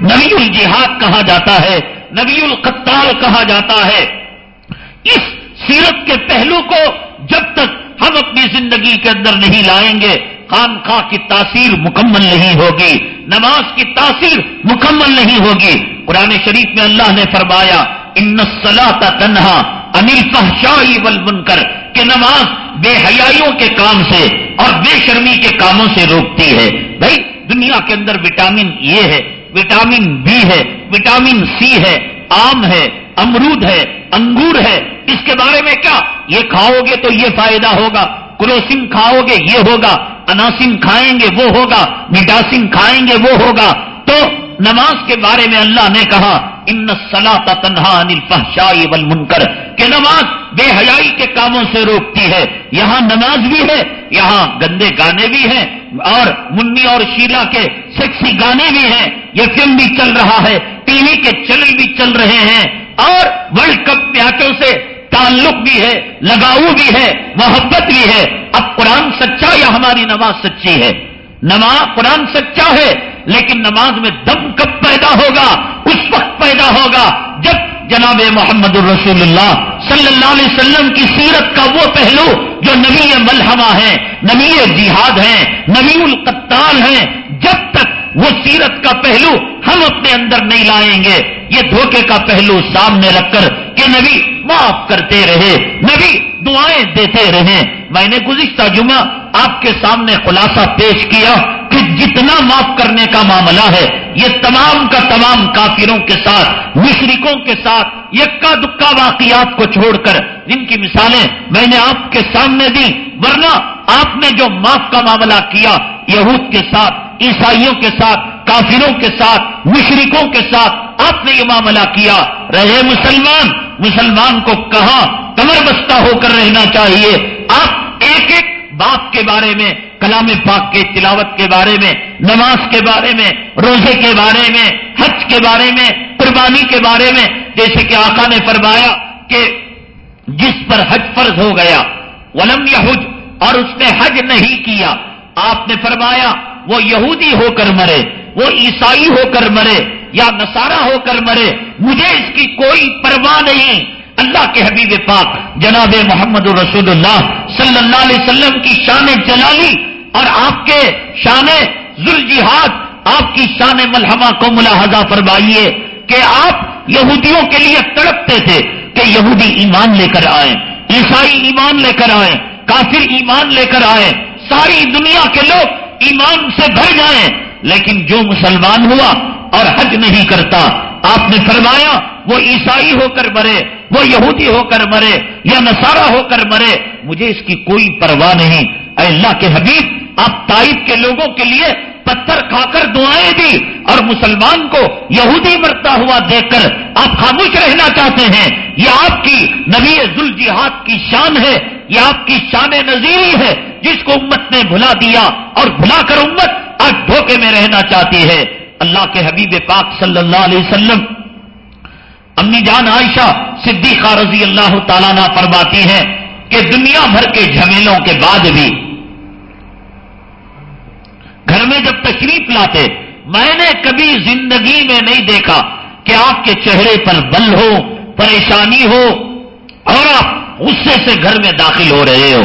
A: نبی الجہاد کہا جاتا ہے، نبی القتال کہا جاتا ہے۔ اس سیرت کے پہلو کو جب تک ہم اپنی زندگی کے اندر نہیں لائیں گے خان خواہ کی تاثیر مکمل نہیں ہوگی، نماز کی تاثیر مکمل نہیں ہوگی۔ قرآن شریف میں اللہ نے فرمایا ان کا تنہا انل فحشائی ول کہ نماز بے حیائیوں کے کام سے اور بے شرمی کے کاموں سے روکتی ہے۔ بھائی، دنیا کے اندر وٹامن یہ ہے، وٹامن بی ہے، وٹامن سی ہے، آم ہے، امرود ہے، انگور ہے۔ اس کے بارے میں کیا؟ یہ کھاؤ گے تو یہ فائدہ ہوگا کروسن کھاؤ گے یہ ہوگا، اناسن کھائیں گے وہ ہوگا، مٹاسن کھائیں گے وہ ہوگا۔ تو نماز کے بارے میں اللہ نے کہا ان سلا تنہا انل فہشائی بل منکر کہ نماز بے حیائی کے کاموں سے روکتی ہے۔ یہاں نماز بھی ہے، یہاں گندے گانے بھی ہیں، اور منی اور شیلا کے سیکسی گانے بھی ہیں۔ یہ فلم بھی چل رہا ہے، ٹی وی کے چینل بھی چل رہے ہیں، اور ورلڈ کپ میچوں سے تعلق بھی ہے، لگاؤ بھی ہے، محبت بھی ہے۔ اب قرآن سچا یا ہماری نماز سچی ہے؟ نماز قرآن سچا ہے؟ لیکن نماز میں دم کب پیدا ہوگا؟ اس وقت پیدا ہوگا جب جناب محمد الرسول اللہ صلی اللہ علیہ وسلم کی سیرت کا وہ پہلو جو نبی ملحمہ ہیں، نبی جہاد ہیں، نبی القتال ہیں، جب تک وہ سیرت کا پہلو ہم اپنے اندر نہیں لائیں گے۔ یہ دھوکے کا پہلو سامنے رکھ کر کہ نبی معاف کرتے رہے، نبی دعائیں دیتے رہے۔ میں نے گزشتہ جمعہ آپ کے سامنے خلاصہ پیش کیا کہ جتنا معاف کرنے کا معاملہ ہے، یہ تمام کا تمام کافروں کے ساتھ، مشرکوں کے ساتھ یکا دکا واقعات کو چھوڑ کر۔ جن کی مثالیں میں نے آپ کے سامنے دی ورنہ آپ نے جو معاف کا معاملہ کیا، یہود کے ساتھ عیسائیوں کے ساتھ، کافروں کے ساتھ، مشرکوں کے ساتھ آپ نے یہ معاملہ کیا۔ رہے مسلمان مسلمان کو کہاں کمر بستہ ہو کر رہنا چاہیے؟ آپ ایک ایک باپ کے بارے میں، کلام پاک کے، تلاوت کے بارے میں، نماز کے بارے میں، روزے کے بارے میں، حج کے بارے میں، قربانی کے بارے میں، جیسے کہ آقا نے فرمایا کہ جس پر حج فرض ہو گیا، ولم یا حج اور اس نے حج نہیں کیا۔ آپ نے فرمایا وہ یہودی ہو کر مرے، وہ عیسائی ہو کر مرے یا نصارہ ہو کر مرے، مجھے اس کی کوئی پرواہ نہیں۔ اللہ کے حبیب پاک جناب محمد رسول اللہ صلی اللہ علیہ وسلم کی شان جلالی اور آپ کے شان ذوالجہاد، آپ کی شان ملحمہ کو ملاحظہ فرمائیے کہ آپ یہودیوں کے لیے تڑپتے تھے کہ یہودی ایمان لے کر آئے عیسائی ایمان لے کر آئے کافر ایمان لے کر آئے ساری دنیا کے لوگ ایمان سے بھر جائیں، لیکن جو مسلمان ہوا اور حج نہیں کرتا، آپ نے فرمایا، وہ عیسائی ہو کر مرے، وہ یہودی ہو کر مرے، یا نصارہ ہو کر مرے، مجھے اس کی کوئی پرواہ نہیں۔ اے اللہ کے حبیب، آپ تائف کے لوگوں کے لیے پتھر کھا کر دعائیں دی اور مسلمان کو یہودی مرتا ہوا دیکھ کر آپ خاموش رہنا چاہتے ہیں۔ یہ آپ کی نبی ذل جہاد کی شان ہے، یہ آپ کی شان نظیری ہے۔ جس کو امت نے بھلا دیا اور بھلا کر امت آج دھوکے میں رہنا چاہتی ہے۔ اللہ کے حبیب پاک صلی اللہ علیہ وسلم امی جان عائشہ صدیقہ رضی اللہ تعالیٰ نہ فرماتی ہیں کہ دنیا بھر کے جھمیلوں کے بعد بھی گھر میں جب تشریف لاتے، میں نے کبھی زندگی میں نہیں دیکھا کہ آپ کے چہرے پر بل ہو، پریشانی ہو اور آپ غصے سے گھر میں داخل ہو رہے ہو۔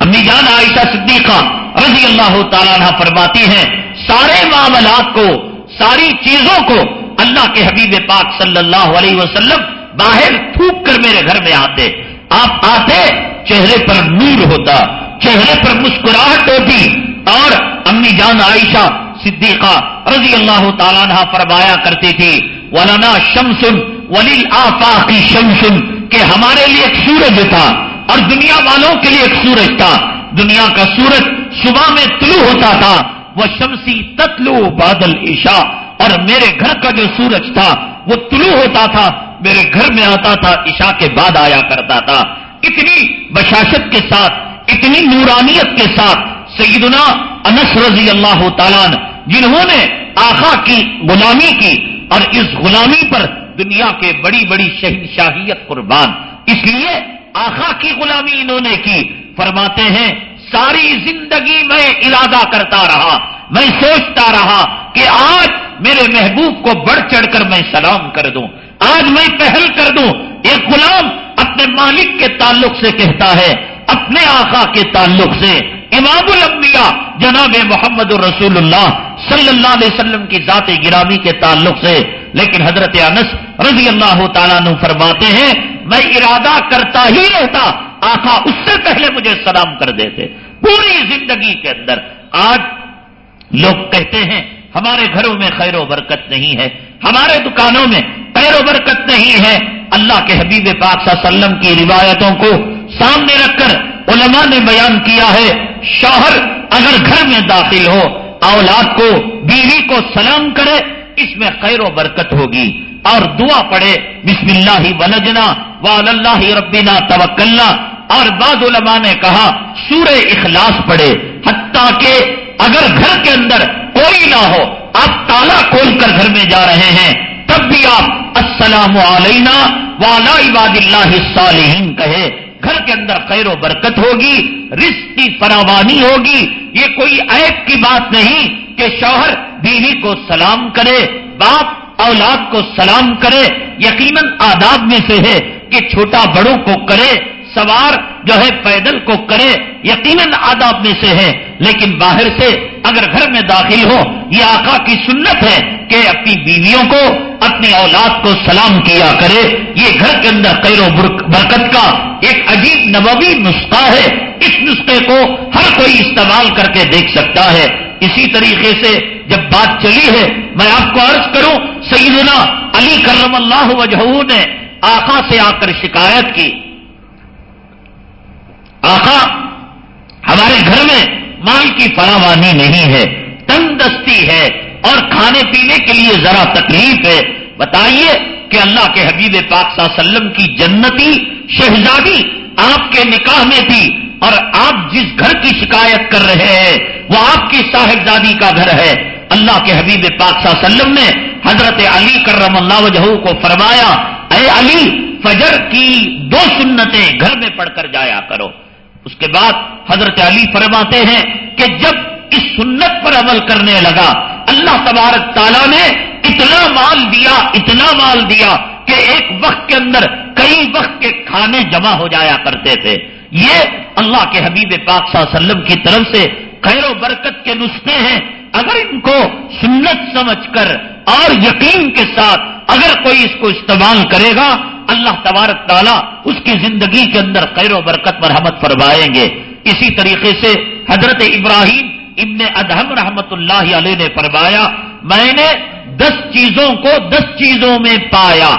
A: امی جان عائشہ صدیقہ رضی اللہ تعالیٰ نہ فرماتی ہیں، سارے معاملات کو، ساری چیزوں کو اللہ کے حبیب پاک صلی اللہ علیہ وسلم باہر تھوک کر میرے گھر میں آتے۔ آپ آتے، چہرے پر نور ہوتا، چہرے پر مسکراہٹ ہوتی۔ اور امی جان عائشہ صدیقہ رضی اللہ تعالیٰ نے فرمایا کرتی تھی ولانا شمسن ولیل آفا کی شمسن کہ ہمارے لیے ایک سورج تھا۔ اور دنیا والوں کے لیے ایک سورج تھا۔ دنیا کا سورج صبح میں طلوع ہوتا تھا۔ وہ شمسی تتلو بادل عشاء اور میرے گھر کا جو سورج تھا، وہ طلوع ہوتا تھا۔ میرے گھر میں آتا تھا، عشاء کے بعد آیا کرتا تھا۔ اتنی بشاشت کے ساتھ، اتنی نورانیت کے ساتھ سیدنا انس رضی اللہ تعالیٰ جنہوں نے آخا کی، غلامی کی، اور اس غلامی پر دنیا کے بڑی بڑی شہنشاہیت قربان۔ اس لیے آخا کی غلامی انہوں نے کی؟ فرماتے ہیں، ساری زندگی میں ارادہ کرتا رہا، میں سوچتا رہا کہ آج میرے محبوب کو بڑھ چڑھ کر میں سلام کر دوں۔ آج میں پہل کر دوں۔ ایک غلام اپنے مالک کے تعلق سے کہتا ہے، اپنے آقا کے تعلق سے۔ امام الانبیاء جناب محمد الرسول اللہ صلی اللہ علیہ وسلم کی ذات گرامی کے تعلق سے لیکن حضرت انس رضی اللہ تعالیٰ نو فرماتے ہیں، میں ارادہ کرتا ہی رہتا، آقا اس سے پہلے مجھے سلام کر دیتے۔ پوری زندگی کے اندر آج لوگ کہتے ہیں، ہمارے گھروں میں خیر و برکت نہیں ہے، ہمارے دکانوں میں خیر و برکت نہیں ہے۔ اللہ کے حبیب پاک صلی اللہ علیہ وسلم کی روایتوں کو سامنے رکھ کر علماء نے بیان کیا ہے، شوہر اگر گھر میں داخل ہو، اولاد کو، بیوی کو سلام کرے اس میں خیر و برکت ہوگی اور دعا پڑے بسم اللہ ولجنا و اللہ ربنا توکلنا۔ اور بعض علماء نے کہا، سورہ اخلاص پڑے حتیٰ کہ اگر گھر کے اندر کوئی نہ ہو، آپ تالا کھول کر گھر میں جا رہے ہیں، تب بھی آپ السلام علینا والا عباد اللہ صالحین کہے۔ گھر کے اندر خیر و برکت ہوگی رزق کی فراوانی ہوگی۔ یہ کوئی عیب کی بات نہیں کہ شوہر بیوی کو سلام کرے، باپ اولاد کو سلام کرے، یقیناً آداب میں سے ہے کہ چھوٹا بڑوں کو کرے، سوار جو ہے پیدل کو کرے، یقیناً آداب میں سے ہے۔ لیکن باہر سے اگر گھر میں داخل ہو، یہ آقا کی سنت ہے کہ اپنی بیویوں کو، اپنی اولاد کو سلام کیا کرے۔ یہ گھر کے اندر قیر و برکت کا ایک عجیب نبوی نسخہ ہے۔ اس نسخے کو ہر کوئی استعمال کر کے دیکھ سکتا ہے۔ اسی طریقے سے جب بات چلی ہے، میں آپ کو عرض کروں، سیدنا علی کرم اللہ وجہ نے آقا سے آ کر شکایت کی۔ آقا، ہمارے گھر میں مال کی فراوانی نہیں ہے تنگ دستی ہے اور کھانے پینے کے لیے ذرا تکلیف ہے۔ بتائیے کہ اللہ کے حبیب پاک صلی اللہ علیہ وسلم کی جنتی شہزادی آپ کے نکاح میں تھی اور آپ جس گھر شکایت کر رہے ہیں۔ وہ آپ کی صاحبزادی کا گھر ہے۔ اللہ کے حبیب پاک صلی اللہ علیہ وسلم نے حضرت علی کرم اللہ وجہ کو فرمایا، اے علی، فجر کی دو سنتیں گھر میں پڑھ کر جایا کرو۔ اس کے بعد حضرت علی فرماتے ہیں کہ جب اس سنت پر عمل کرنے لگا، اللہ تبارک تعالیٰ نے اتنا مال دیا، اتنا مال دیا کہ ایک وقت کے اندر کئی وقت کے کھانے جمع ہو جایا کرتے تھے۔ یہ اللہ کے حبیب پاک صلی اللہ علیہ وسلم کی طرف سے خیر و برکت کے نسخے ہیں۔ اگر ان کو سنت سمجھ کر اور یقین کے ساتھ اگر کوئی اس کو استعمال کرے گا، اللہ تبارک تعالیٰ اس کی زندگی کے اندر خیر و برکت مرحمت فرمائیں گے۔ اسی طریقے سے حضرت ابراہیم ابن ادہم رحمت اللہ علیہ نے فرمایا، میں نے دس چیزوں کو دس چیزوں میں پایا۔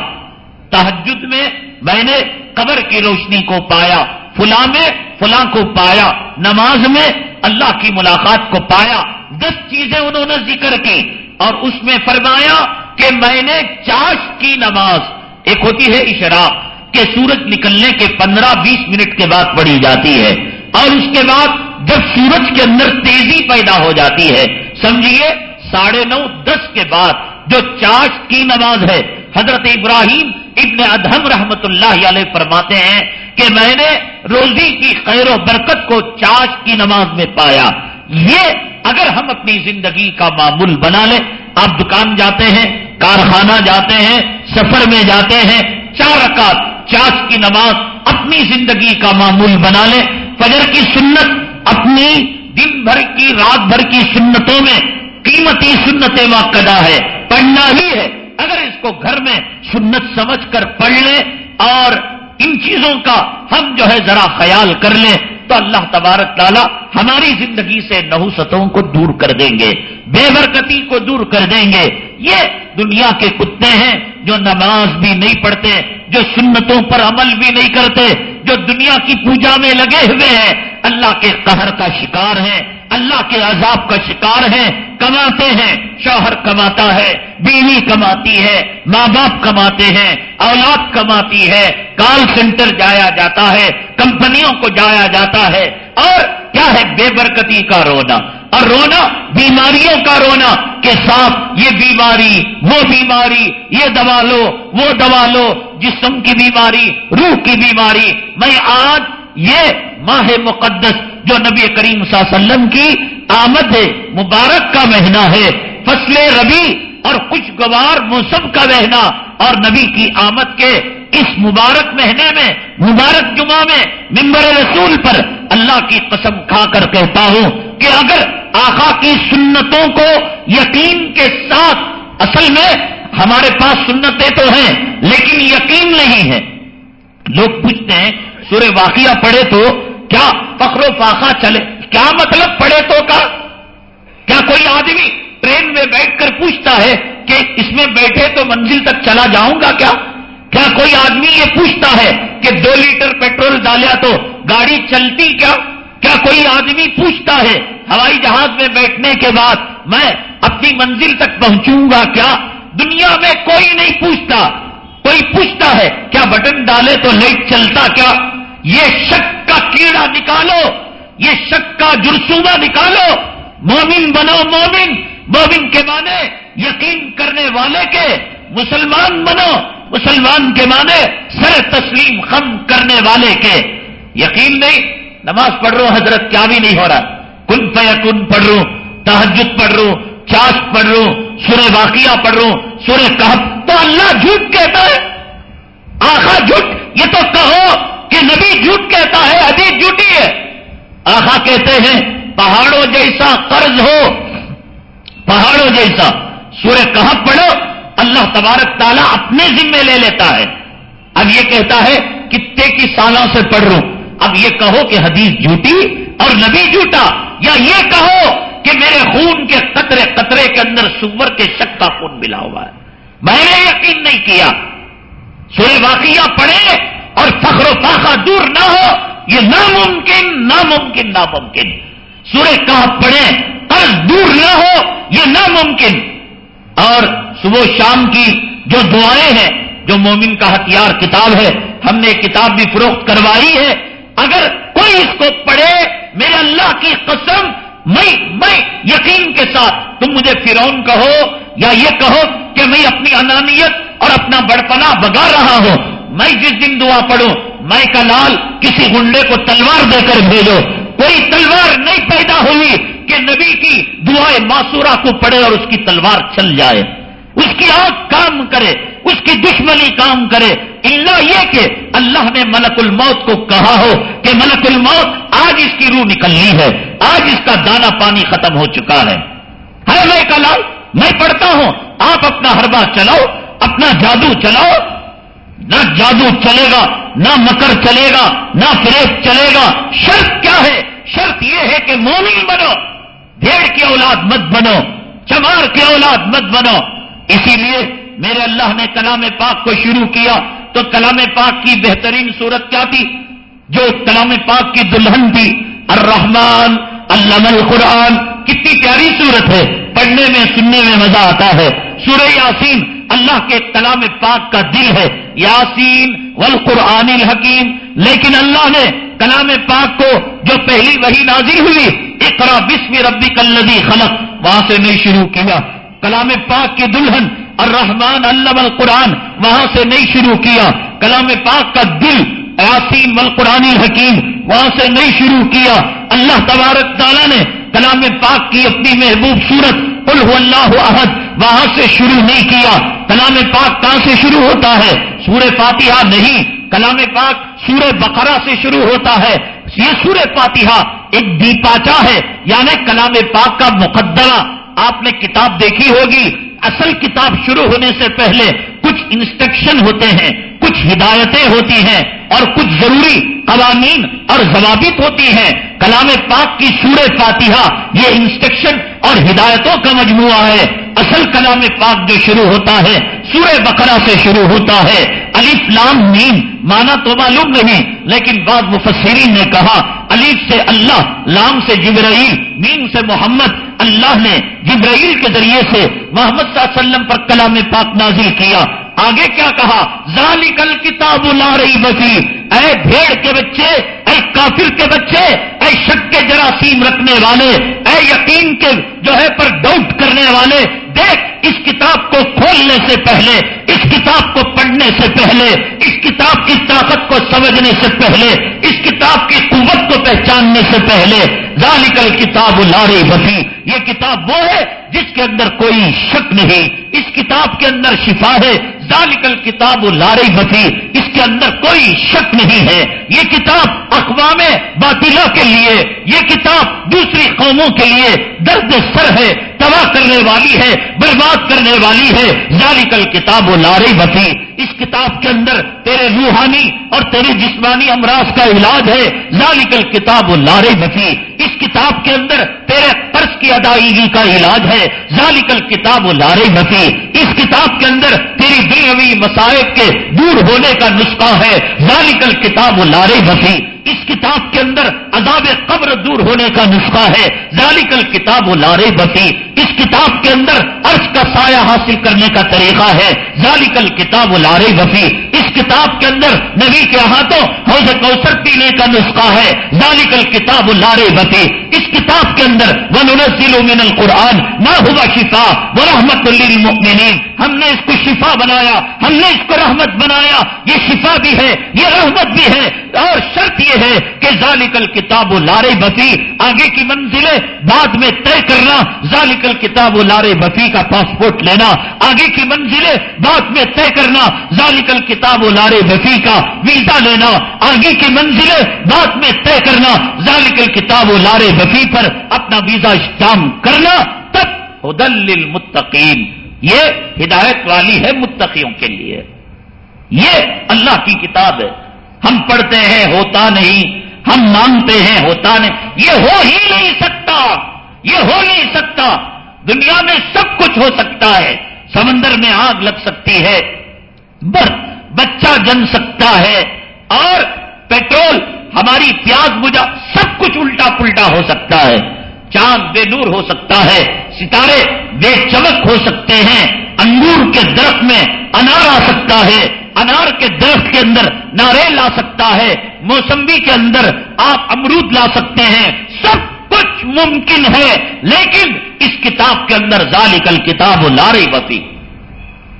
A: تحجد میں میں نے قبر کی روشنی کو پایا۔ فلاں میں فلاں کو پایا، نماز میں اللہ کی ملاقات کو پایا۔ دس چیزیں انہوں نے ذکر کی اور اس میں فرمایا کہ میں نے چاش کی نماز۔ ایک ہوتی ہے اشراق کہ سورج نکلنے کے پندرہ بیس منٹ کے بعد پڑھی جاتی ہے اور اس کے بعد جب سورج کے اندر تیزی پیدا ہو جاتی ہے۔ سمجھیے، ساڑھے نو، دس کے بعد جو چاش کی نماز ہے، حضرت ابراہیم ابن ادہم رحمت اللہ علیہ فرماتے ہیں کہ میں نے روزی کی خیر و برکت کو چاش کی نماز میں پایا۔ یہ اگر ہم اپنی زندگی کا معمول بنا لیں، آپ دکان جاتے ہیں، کارخانہ جاتے ہیں، سفر میں جاتے ہیں، چار رکعت چاش کی نماز اپنی زندگی کا معمول بنا لیں۔ فجر کی سنت اپنی دن بھر کی، رات بھر کی سنتوں میں قیمتی سنت واقع ہے، پڑھنا ہی ہے۔ اگر اس کو گھر میں سنت سمجھ کر پڑھ لیں اور ان چیزوں کا ہم جو ہے ذرا خیال کر لیں تو اللہ تبارک تعالیٰ ہماری زندگی سے نحوستوں کو دور کر دیں گے، بے برکتی کو دور کر دیں گے۔ یہ دنیا کے کتے ہیں جو نماز بھی نہیں پڑھتے، جو سنتوں پر عمل بھی نہیں کرتے، جو دنیا کی پوجا میں لگے ہوئے ہیں۔ اللہ کے قہر کا شکار ہیں۔ اللہ کے عذاب کا شکار ہیں کماتے ہیں، شوہر کماتا ہے، بیوی کماتی ہے، ماں باپ کماتے ہیں، اولاد کماتی ہے، کال سینٹر جایا جاتا ہے، کمپنیوں کو جایا جاتا ہے، اور کیا ہے بے برکتی کا رونا؟ اور رونا بیماریوں کا رونا کے ساتھ یہ بیماری، وہ بیماری، یہ دوا لو، وہ دوا لو، جسم کی بیماری، روح کی بیماری۔ میں آج یہ ماہ مقدس جو نبی کریم صلی اللہ علیہ وسلم کی آمد ہے، مبارک کا مہینہ ہے، فصل ربی اور خوشگوار موسم کا مہینہ اور نبی کی آمد کے اس مبارک مہینے میں، مبارک جمعہ میں ممبر رسول پر اللہ کی قسم کھا کر کہتا ہوں کہ اگر آخا کی سنتوں کو یقین کے ساتھ، اصل میں ہمارے پاس سنتیں تو ہیں، لیکن یقین نہیں ہے لوگ پوچھتے ہیں، سورہ واقعہ پڑھے تو کیا فخر و چلے؟ کیا مطلب پڑھے تو کا؟ کیا کوئی آدمی ٹرین میں بیٹھ کر پوچھتا ہے کہ اس میں بیٹھے تو منزل تک چلا جاؤں گا کیا؟ کیا کوئی آدمی یہ پوچھتا ہے کہ دو لیٹر پیٹرول ڈالیا تو گاڑی چلتی کیا؟ کیا کوئی آدمی پوچھتا ہے ہوائی جہاز میں بیٹھنے کے بعد میں اپنی منزل تک پہنچوں گا کیا؟ دنیا میں کوئی نہیں پوچھتا۔ کوئی پوچھتا ہے، کیا بٹن ڈالے تو لائٹ چلتا کیا؟ یہ شک کا کیڑا نکالو، یہ شک کا جرسومہ نکالو۔ مومن بنو مومن مومن کے معنی یقین کرنے والے کے، مسلمان بنو مسلمان کے معنی سر تسلیم خم کرنے والے کے۔ یقین نہیں، نماز پڑھ رہا حضرت کیا بھی نہیں ہو رہا۔ کن پہ کن پڑھ رہا تحجد پڑھ رہا چاش پڑھ رہا سورہ واقعہ پڑھ رہا سورہ کہ تو اللہ جھوٹ کہتا ہے آخا جھوٹ، یہ تو کہو۔ کہ نبی جھوٹ کہتا ہے، حدیث جھوٹی ہے۔ آخا کہتے ہیں، پہاڑوں جیسا قرض ہو۔ پہاڑوں جیسا۔ سورہ کہاں پڑھو، اللہ تبارک تعالیٰ اپنے ذمے لے لیتا ہے۔ اب یہ کہتا ہے، کتنے کی سالوں سے پڑھ رہا ہوں۔ اب یہ کہو کہ حدیث جھوٹی اور نبی جھوٹا۔ یا یہ کہو کہ میرے خون کے قطرے قطرے کے اندر سور کے شک کا خون ملا ہوا ہے۔ میں نے یقین نہیں کیا۔ سورہ واقعہ پڑھے اور فخر و فاخہ دور نہ ہو، یہ ناممکن ناممکن ناممکن۔ سورہ کہ پڑھے قرض دور نہ ہو، یہ ناممکن۔ اور صبح شام کی جو دعائیں ہیں، جو مومن کا ہتھیار کتاب ہے، ہم نے کتاب بھی فروخت کروائی ہے۔ اگر کوئی اس کو پڑھے، میرے اللہ کی قسم، میں میں یقین کے ساتھ تم مجھے فرون کہو یا یہ کہو کہ میں اپنی انانیت اور اپنا بڑپنا بگا رہا ہوں۔ میں جس دن دعا پڑھوں، میں کا لال کسی گنڈے کو تلوار دے کر بھیجو۔ کوئی تلوار نہیں پیدا ہوئی کہ نبی کی دعائیں ماسورا کو پڑے اور اس کی تلوار چل جائے۔ اس کی آنکھ کام کرے، اس کی دشمنی کام کرے۔ اللہ یہ کہ اللہ نے ملک الموت کو کہا ہو کہ ملک الموت آج اس کی روح نکلنی ہے، آج اس کا دانا پانی ختم ہو چکا ہے۔ میں کا لال، میں پڑھتا ہوں، آپ اپنا ہربا چلاؤ، اپنا جادو چلاؤ نہ جادو چلے گا، نہ مکر چلے گا، نہ فریب چلے گا۔ شرط کیا ہے؟ شرط یہ ہے کہ مومن بنو، بھیڑ کی اولاد مت بنو، چمار کی اولاد مت بنو۔ اسی لیے میرے اللہ نے کلام پاک کو شروع کیا تو کلام پاک کی بہترین صورت کیا تھی؟ جو کلام پاک کی دلہن تھی۔ الرحمن، علم القرآن۔ کتنی پیاری صورت ہے۔ پڑھنے میں، سننے میں مزہ آتا ہے۔ سورہ یاسین اللہ کے کلام پاک کا دل ہے، یاسین والقرآن الحکیم۔ لیکن اللہ نے کلام پاک کو جو پہلی وہی نازل ہوئی اقرا بسم ربی کلدی خلق، وہاں سے نہیں شروع کیا۔ کلام پاک کی دلہن، الرحمن اللہ القرآن، وہاں سے نہیں شروع کیا۔ کلام پاک کا دل، یاسین والقرآن الحکیم، وہاں سے نہیں شروع کیا۔ اللہ تبارک تعالیٰ نے کلام پاک کی اپنی محبوب صورت اللہ احد، وہاں سے شروع نہیں کیا۔ کلام پاک کہاں سے شروع ہوتا ہے؟ سورہ فاتحہ نہیں، کلام پاک سورہ بقرہ سے شروع ہوتا ہے۔ یہ سورہ فاتحہ ایک دیپاچا ہے یعنی کلام پاک کا مقدمہ۔ آپ نے کتاب دیکھی ہوگی، اصل کتاب شروع ہونے سے پہلے کچھ انسٹرکشن ہوتے ہیں، کچھ ہدایتیں ہوتی ہیں اور کچھ ضروری قوانین اور ضوابط ہوتی ہیں۔ کلام پاک کی سورہ فاتحہ، یہ انسٹرکشن اور ہدایتوں کا مجموعہ ہے۔ اصل کلام پاک جو شروع ہوتا ہے، سورہ بقرہ سے شروع ہوتا ہے۔ الف لام نیم مانا تو معلوم نہیں، لیکن بعض مفسرین نے کہا، الف سے اللہ، لام سے جبرائیل نیم سے محمد اللہ نے جبرائیل کے ذریعے سے محمد صلی اللہ علیہ وسلم پر کلام پاک نازل کیا۔ آگے کیا کہا؟ ذالک کل کتاب لا رہی بسی اے بھیڑ کے بچے، اے کافر کے بچے، اے شک کے جراثیم رکھنے والے، اے یقین کے جو ہے پر ڈاؤٹ کرنے والے دیکھ اس کتاب کو کھولنے سے پہلے، اس کتاب کو پڑھنے سے پہلے، اس کتاب کی طاقت کو سمجھنے سے پہلے، اس کتاب کی قوت کو پہچاننے سے پہلے ذالکل کتاب لاری بسی یہ کتاب وہ ہے جس کے اندر کوئی شک نہیں، اس کتاب کے اندر شفا ہے ذالکل کتاب لاری بسی اس کے اندر کوئی شک نہیں ہے۔ یہ کتاب اقوام باطلا کے لیے، یہ کتاب دوسری قوموں کے لیے درد سر ہے، تباہ کرنے والی ہے۔ برباد کرنے والی ہے۔ ذالکل کتاب و لاری بتی اس کتاب کے اندر تیرے روحانی اور تیرے جسمانی امراض کا علاج ہے۔ ذالکل کتاب و لاری بسی اس کتاب کے اندر تیرے قرض کی ادائیگی کا علاج ہے۔ ذالکل کتاب و لاری بسی اس کتاب کے اندر تیری دنیاوی مسائب کے دور ہونے کا نسخہ ہے ذالکل کتاب و لاری بسی۔ اس کتاب کے اندر عذاب قبر دور ہونے کا نسخہ ہے ذالکل کتاب و لارے بسی۔ اس کتاب کے اندر عرض کا سایہ حاصل کرنے کا طریقہ ہے ذالکل کتاب و لارے بسی۔ اس کتاب کے اندر نبی کے ہاتھوں حوض کوثر پینے کا نسخہ ہے ذالکل کتاب و لارے بسی۔ اس کتاب کے اندر ونزل من القرآن نہ ہوا شفا وہ رحمت للمؤمنین ہم نے اس کو شفا بنایا، ہم نے اس کو رحمت بنایا۔ یہ شفا بھی ہے، یہ رحمت بھی ہے۔ اور شرط یہ ہے کہ ذالکل کتاب و لارے بفی، آگے کی منزلیں بعد میں طے کرنا، ذالکل کتاب و لارے بفی کا پاسپورٹ لینا، آگے کی منزلیں بعد میں طے کرنا، ذالکل کتاب و لارے بفی کا ویزا لینا، آگے کی منزلیں بعد میں طے کرنا، ذالکل کتاب و لارے بفی پر اپنا ویزا اسٹام کرنا، تب ہدل المتقین یہ ہدایت والی ہے متقیوں کے لیے۔ یہ اللہ کی کتاب ہے۔ ہم پڑھتے ہیں، ہوتا نہیں۔ ہم مانگتے ہیں، ہوتا نہیں۔ یہ ہو ہی نہیں سکتا۔ یہ ہو نہیں سکتا۔ دنیا میں سب کچھ ہو سکتا ہے۔ سمندر میں آگ لگ سکتی ہے۔ بر بچہ جن سکتا ہے۔ اور پیٹرول، ہماری پیاز بجا سب کچھ الٹا پلٹا ہو سکتا ہے۔ چاند بے نور ہو سکتا ہے، ستارے بے چمک ہو سکتے ہیں، انگور کے درخت میں انار آ سکتا ہے، انار کے درخت کے اندر ناریل لا سکتا ہے موسمبی کے اندر آپ امرود لا سکتے ہیں، سب کچھ ممکن ہے، لیکن اس کتاب کے اندر ذالکل کتاب و لارے بفی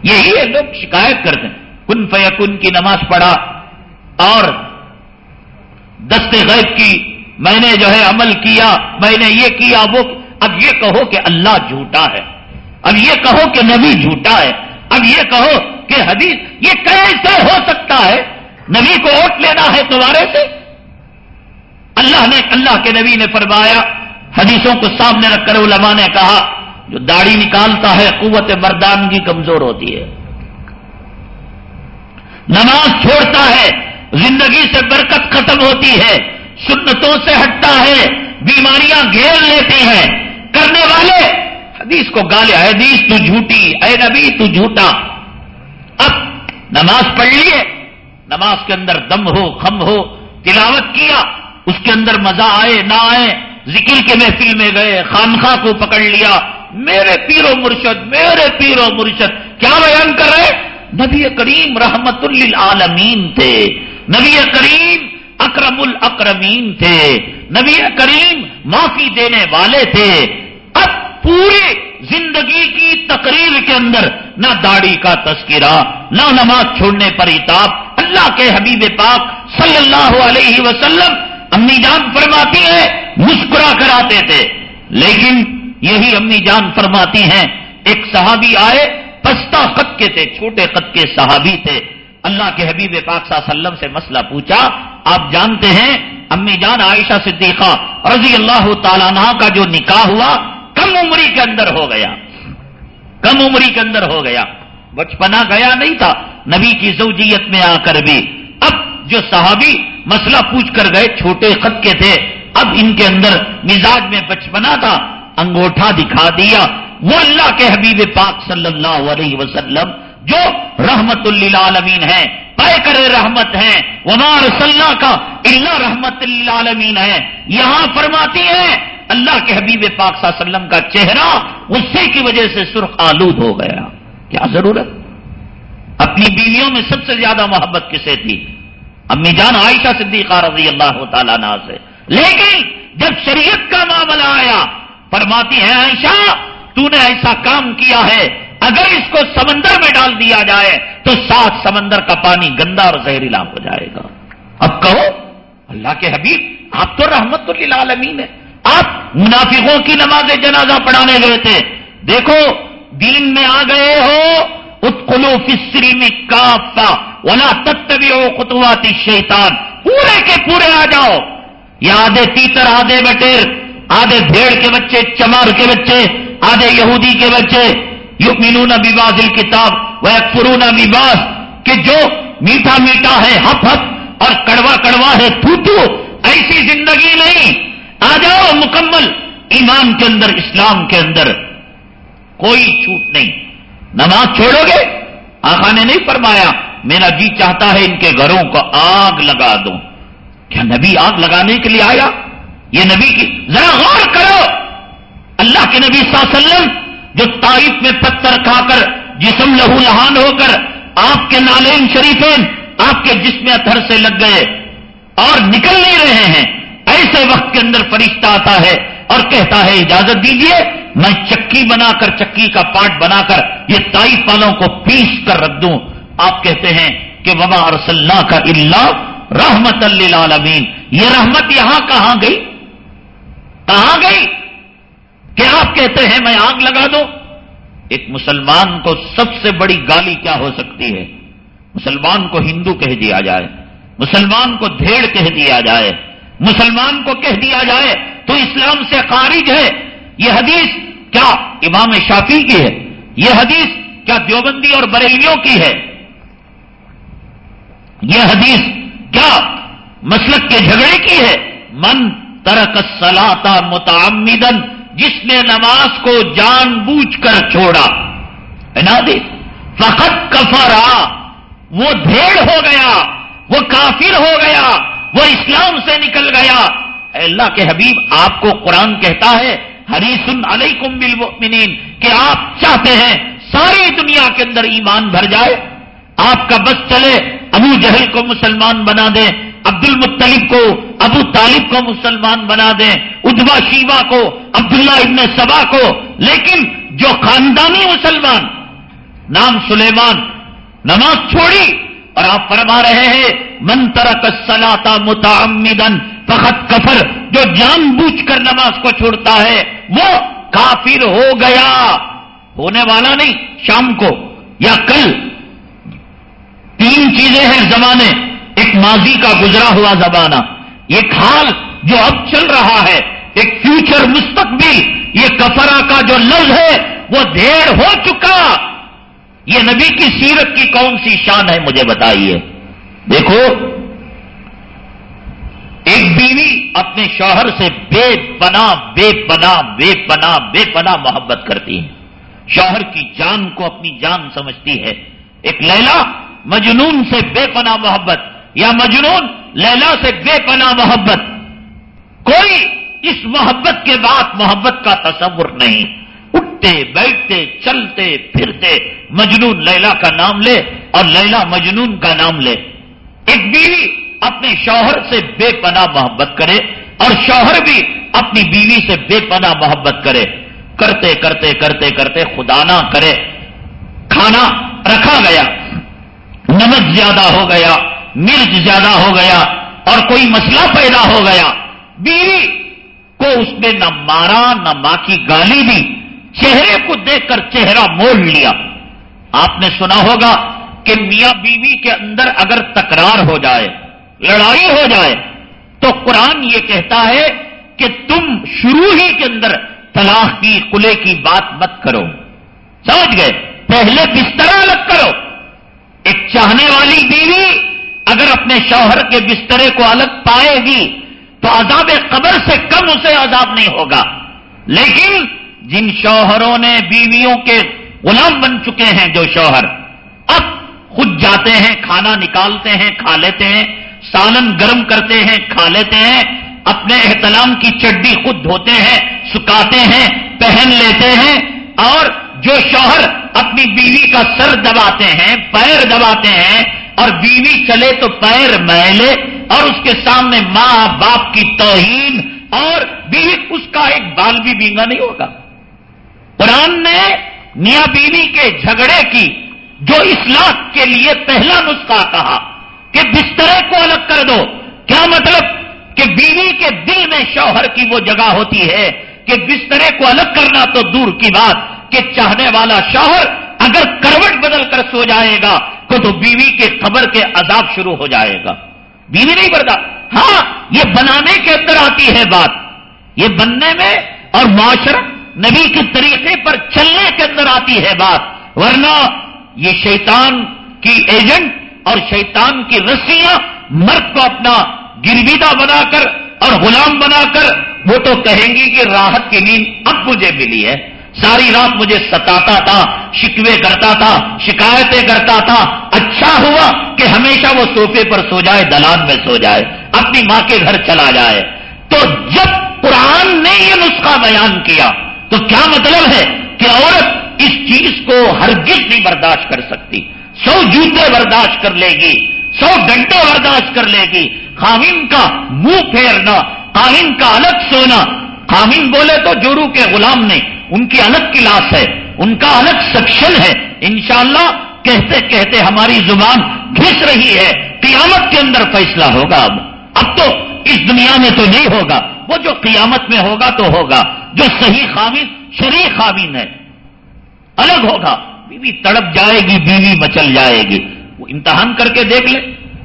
A: یہی ہے لوگ شکایت کرتے ہیں۔ کن فیکن کی نماز پڑھا اور دستے غیب کی میں نے جو ہے عمل کیا، میں نے یہ کیا، وہ اب یہ کہو کہ اللہ جھوٹا ہے، اب یہ کہو کہ نبی جھوٹا ہے، اب یہ کہو کہ حدیث، یہ کیسے ہو سکتا ہے؟ نبی کو ووٹ لینا ہے تمہارے سے؟ اللہ نے، اللہ کے نبی نے فرمایا، حدیثوں کو سامنے رکھ کر علماء نے کہا، جو داڑھی نکالتا ہے، قوت مردانگی کمزور ہوتی ہے۔ نماز چھوڑتا ہے، زندگی سے برکت ختم ہوتی ہے۔ سنتوں سے ہٹتا ہے، بیماریاں گھیر لیتی ہیں۔ کرنے والے، حدیث کو گالے حدیث تو جھوٹی، اے نبی تو جھوٹا۔ اب نماز پڑھ لیے، نماز کے اندر دم ہو، خم ہو، تلاوت کیا، اس کے اندر مزہ آئے، نہ آئے، ذکر کے محفل میں گئے، خانخواہ کو پکڑ لیا۔ میرے پیرو مرشد، میرے پیرو مرشد، کیا بیان کر رہے؟ نبی کریم رحمت للعالمین تھے نبی کریم اکرم الاکرمین تھے۔ نبی کریم معافی دینے والے تھے۔ اب پوری زندگی کی تقریر کے اندر نہ داڑھی کا تذکرہ، نہ نماز چھوڑنے پر اتاب۔ اللہ کے حبیب پاک صلی اللہ علیہ وسلم امی جان فرماتی ہے مسکرا کر آتے تھے۔ لیکن یہی امی جان فرماتی ہیں، ایک صحابی آئے پستا قد کے تھے، چھوٹے قد کے صحابی تھے۔ اللہ کے حبیب پاک صلی اللہ علیہ وسلم سے مسئلہ پوچھا آپ جانتے ہیں امی جان عائشہ صدیقہ رضی اللہ تعالیٰ کا جو نکاح ہوا، کم عمری کے اندر ہو گیا۔ کم عمری کے اندر ہو گیا۔ بچپنا گیا نہیں تھا، نبی کی زوجیت میں آ کر بھی۔ اب جو صحابی مسئلہ پوچھ کر گئے، چھوٹے خط کے تھے۔ اب ان کے اندر مزاج میں بچپنا تھا، انگوٹھا دکھا دیا۔ وہ اللہ کے حبیب پاک صلی اللہ علیہ وسلم، جو رحمت للعالمین ہے کرے رحمت ہے۔ ومار صلاح کا اللہ رحمت للعالمین ہے۔ یہاں فرماتی ہے، اللہ کے حبیب پاک صلی اللہ علیہ وسلم کا چہرہ غصے کی وجہ سے سرخ آلود ہو گیا۔ کیا ضرورت؟ اپنی بیویوں میں سب سے زیادہ محبت کسے تھی امی جان عائشہ صدیقہ رضی اللہ تعالیٰ نا سے۔ لیکن جب شریعت کا معاملہ آیا، فرماتی ہے، عائشہ، تو نے ایسا کام کیا ہے اگر اس کو سمندر میں ڈال دیا جائے تو سات سمندر کا پانی گندا اور زہریلا ہو جائے گا۔ اب کہو، اللہ کے حبیب، آپ تو رحمت للعالمین ہے آپ منافقوں کی نماز جنازہ پڑھانے گئے تھے۔ دیکھو، دین میں آ گئے ہو اتقلو فسری میں کافا ولا تتوی خطواتی شیطان پورے کے پورے آ جاؤ۔ یہ آدھے تیتر، آدھے بٹیر، آدھے بھیڑ کے بچے، چمار کے بچے، آدھے یہودی کے بچے یؤمنون بباز الکتاب ویکفرون بباز کہ جو میٹھا میٹھا ہے، ہپ ہپ، اور کڑوا کڑوا ہے تھوتو ایسی زندگی نہیں۔ آ جاؤ مکمل ایمان کے اندر، اسلام کے اندر۔ کوئی چھوٹ نہیں۔ نماز چھوڑو گے؟ آقا نے نہیں فرمایا، میرا جی چاہتا ہے ان کے گھروں کو آگ لگا دو کیا نبی آگ لگانے کے لیے آیا؟ یہ نبی کی، ذرا غور کرو۔ اللہ کے نبی صلی اللہ علیہ وسلم جو تائف میں پتھر کھا کر جسم لہو لہان ہو کر آپ کے نالین شریفین، آپ کے جسم اتھر سے لگ گئے اور نکل نہیں رہے ہیں۔ ایسے وقت کے اندر فرشتہ آتا ہے اور کہتا ہے، اجازت دیجیے، میں چکی بنا کر، چکی کا پارٹ بنا کر یہ تائف والوں کو پیس کر رکھ دوں۔ آپ کہتے ہیں کہ وبا اور صلاح کا اللہ رحمت اللہ یہ رحمت یہاں کہاں گئی؟ کہاں گئی؟ کیا آپ کہتے ہیں میں آگ لگا دو ایک مسلمان کو سب سے بڑی گالی کیا ہو سکتی ہے؟ مسلمان کو ہندو کہہ دیا جائے، مسلمان کو دھیڑ کہہ دیا جائے، مسلمان کو کہہ دیا جائے تو اسلام سے خارج ہے۔ یہ حدیث کیا امام شافی کی ہے؟ یہ حدیث کیا دیوبندی اور بریلیوں کی ہے؟ یہ حدیث کیا مسلک کے جھگڑے کی ہے؟ من ترک سلاتا متعمدن جس نے نماز کو جان بوجھ کر چھوڑا۔ دی فقط کفرا وہ بھیڑ ہو گیا، وہ کافر ہو گیا، وہ اسلام سے نکل گیا۔ اے اللہ کے حبیب، آپ کو قرآن کہتا ہے حریسن علیکم بالمؤمنین، کہ آپ چاہتے ہیں ساری دنیا کے اندر ایمان بھر جائے، آپ کا بس چلے، ابو جہل کو مسلمان بنا دیں عبد المطلب کو، ابو طالب کو مسلمان بنا دیں، ادبا شیوا کو، عبداللہ ابن سبا کو، لیکن جو خاندانی مسلمان، نام سلیمان، نماز چھوڑی اور آپ فرما رہے ہیں منتر کسلاتا متعمدن فخت کفر. جو جان بوجھ کر نماز کو چھوڑتا ہے، وہ کافر ہو گیا۔ ہونے والا نہیں، شام کو یا کل۔ تین چیزیں ہیں زمانے۔ ایک ماضی کا گزرا ہوا زمانہ ایک حال جو اب چل رہا ہے، ایک فیوچر مستقبل، یہ کفرا کا جو لفظ ہے، وہ دیر ہو چکا۔ یہ نبی کی سیرت کی کون سی شان ہے مجھے بتائیے۔ دیکھو، ایک بیوی اپنے شوہر سے بے پنا بے پنا بے پنا بے پنا محبت کرتی ہے۔ شوہر کی جان کو اپنی جان سمجھتی ہے۔ ایک لیلا مجنون سے بے پنا محبت۔ یا مجنون، لیلا سے بے پنا محبت۔ کوئی اس محبت کے بعد محبت کا تصور نہیں۔ اٹھتے، بیٹھتے، چلتے، پھرتے، مجنون لیلا کا نام لے اور لیلا مجنون کا نام لے۔ ایک بیوی اپنے شوہر سے بے پناہ محبت کرے اور شوہر بھی اپنی بیوی سے بے پناہ محبت کرے۔ کرتے کرتے کرتے کرتے خدا نہ کرے۔ کھانا رکھا گیا، نمک زیادہ ہو گیا۔ مرچ زیادہ ہو گیا اور کوئی مسئلہ پیدا ہو گیا، بیوی کو اس نے نہ مارا، نہ ماں کی گالی دی، چہرے کو دیکھ کر چہرہ موڑ لیا۔ آپ نے سنا ہوگا کہ میاں بیوی کے اندر اگر تکرار ہو جائے، لڑائی ہو جائے، تو قرآن یہ کہتا ہے کہ تم شروع ہی کے اندر طلاق کی کلے کی بات مت کرو۔ سمجھ گئے؟ پہلے بستر الگ کرو۔ ایک چاہنے والی بیوی اگر اپنے شوہر کے بسترے کو الگ پائے گی تو عذاب قبر سے کم اسے عذاب نہیں ہوگا۔ لیکن جن شوہروں نے بیویوں کے غلام بن چکے ہیں جو شوہر، اب خود جاتے ہیں، کھانا نکالتے ہیں، کھا لیتے ہیں، سالن گرم کرتے ہیں، کھا لیتے ہیں، اپنے احتلام کی چڈی خود دھوتے ہیں، سکاتے ہیں، پہن لیتے ہیں، اور جو شوہر اپنی بیوی کا سر دباتے ہیں، پیر دباتے ہیں اور بیوی چلے تو پیر میلے اور اس کے سامنے ماں باپ کی توہین اور بیوی اس کا ایک بال بھی بینگا نہیں ہوگا۔ قرآن نے میاں بیوی کے جھگڑے کی، جو اصلاح کے لیے پہلا نسخہ کہا کہ بسترے کو الگ کر دو۔ کیا مطلب کہ بیوی کے دل میں شوہر کی وہ جگہ ہوتی ہے کہ بسترے کو الگ کرنا تو دور کی بات کہ چاہنے والا شوہر اگر کروٹ بدل کر سو جائے گا تو بیوی کے قبر کے عذاب شروع ہو جائے گا۔ بیوی نہیں بڑھتا۔ ہاں یہ بنانے کے اندر آتی ہے بات۔ یہ بننے میں اور معاشرت نبی کے طریقے پر چلنے کے اندر آتی ہے بات۔ ورنہ یہ شیطان کی ایجنٹ اور شیطان کی رسیاں مرد کو اپنا گرویدہ بنا کر اور غلام بنا کر وہ تو کہیں گی کہ راحت کی نیند اب مجھے ملی ہے۔ ساری رات مجھے ستاتا تھا، شکوے کرتا تھا، شکایتیں کرتا تھا۔ اچھا ہوا کہ ہمیشہ وہ سوفے پر سو جائے، دلان میں سو جائے، اپنی ماں کے گھر چلا جائے۔ تو جب قرآن نے یہ نسخہ بیان کیا، تو کیا مطلب ہے کہ عورت اس چیز کو ہرگز نہیں برداشت کر سکتی؟ سو جوتے برداشت کر لے گی، سو گھنٹے برداشت کر لے گی۔ خامن کا منہ پھیرنا خامن کا الگ سونا خامن بولے تو جورو کے غلام نے، ان کی الگ کلاس ہے، ان کا الگ سیکشن ہے۔ انشاءاللہ کہتے کہتے ہماری زبان گھس رہی ہے۔ قیامت کے اندر فیصلہ ہوگا اب۔ اب تو اس دنیا میں تو نہیں ہوگا۔ وہ جو قیامت میں ہوگا تو ہوگا۔ جو صحیح خامن شریح خامن ہے۔ الگ ہوگا۔ بیوی تڑپ جائے گی، بیوی مچل جائے گی۔ وہ امتحان کر کے دیکھ لے۔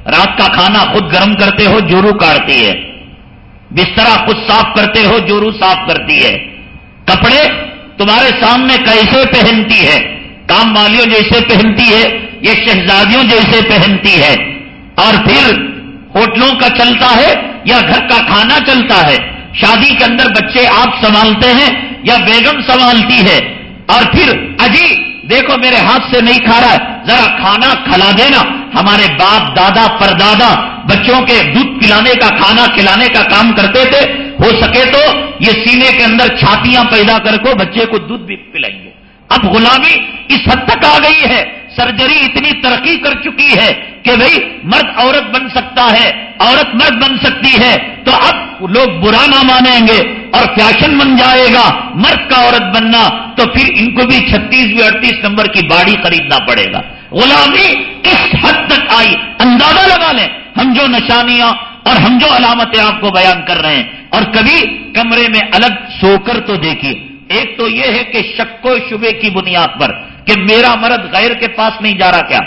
A: رات کا کھانا خود گرم کرتے ہو، جورو کاٹتی ہے۔ بسترا خود صاف کرتے ہو جورو صاف کرتی ہے۔ کپڑے تمہارے سامنے کیسے پہنتی ہے؟ کام والیوں جیسے پہنتی ہے یہ شہزادیوں جیسے پہنتی ہے۔ اور پھر ہوٹلوں کا چلتا ہے، یا گھر کا کھانا چلتا ہے۔ شادی کے اندر بچے آپ سنبھالتے ہیں، یا بیگم سنبھالتی ہے۔ اور پھر اجی دیکھو میرے ہاتھ سے نہیں کھا رہا ہے۔ ذرا کھانا کھلا دینا۔ ہمارے باپ، دادا، پردادا بچوں کے دودھ پلانے کا، کھانا کھلانے کا کام کرتے تھے۔ ہو سکے تو یہ سینے کے اندر چھاتیاں پیدا کر کو بچے کو دودھ بھی پلائیں گے۔ اب غلامی اس حد تک آ گئی ہے۔ سرجری اتنی ترقی کر چکی ہے کہ بھائی مرد عورت بن سکتا ہے، عورت مرد بن سکتی ہے۔ تو اب لوگ برا نہ مانیں گے اور فیشن بن جائے گا، مرد کا عورت بننا، تو پھر ان کو بھی چھتیس اڑتیس نمبر کی باڑی خریدنا پڑے گا۔ غلامی کس حد تک آئی؟ اندازہ لگا لیں۔ ہم جو نشانیاں اور ہم جو علامتیں آپ کو بیان کر رہے ہیں۔ اور کبھی کمرے میں الگ سو کر تو دیکھیے۔ ایک تو یہ ہے کہ شک و شبے کی بنیاد پر کہ میرا مرد غیر کے پاس نہیں جا رہا کیا؟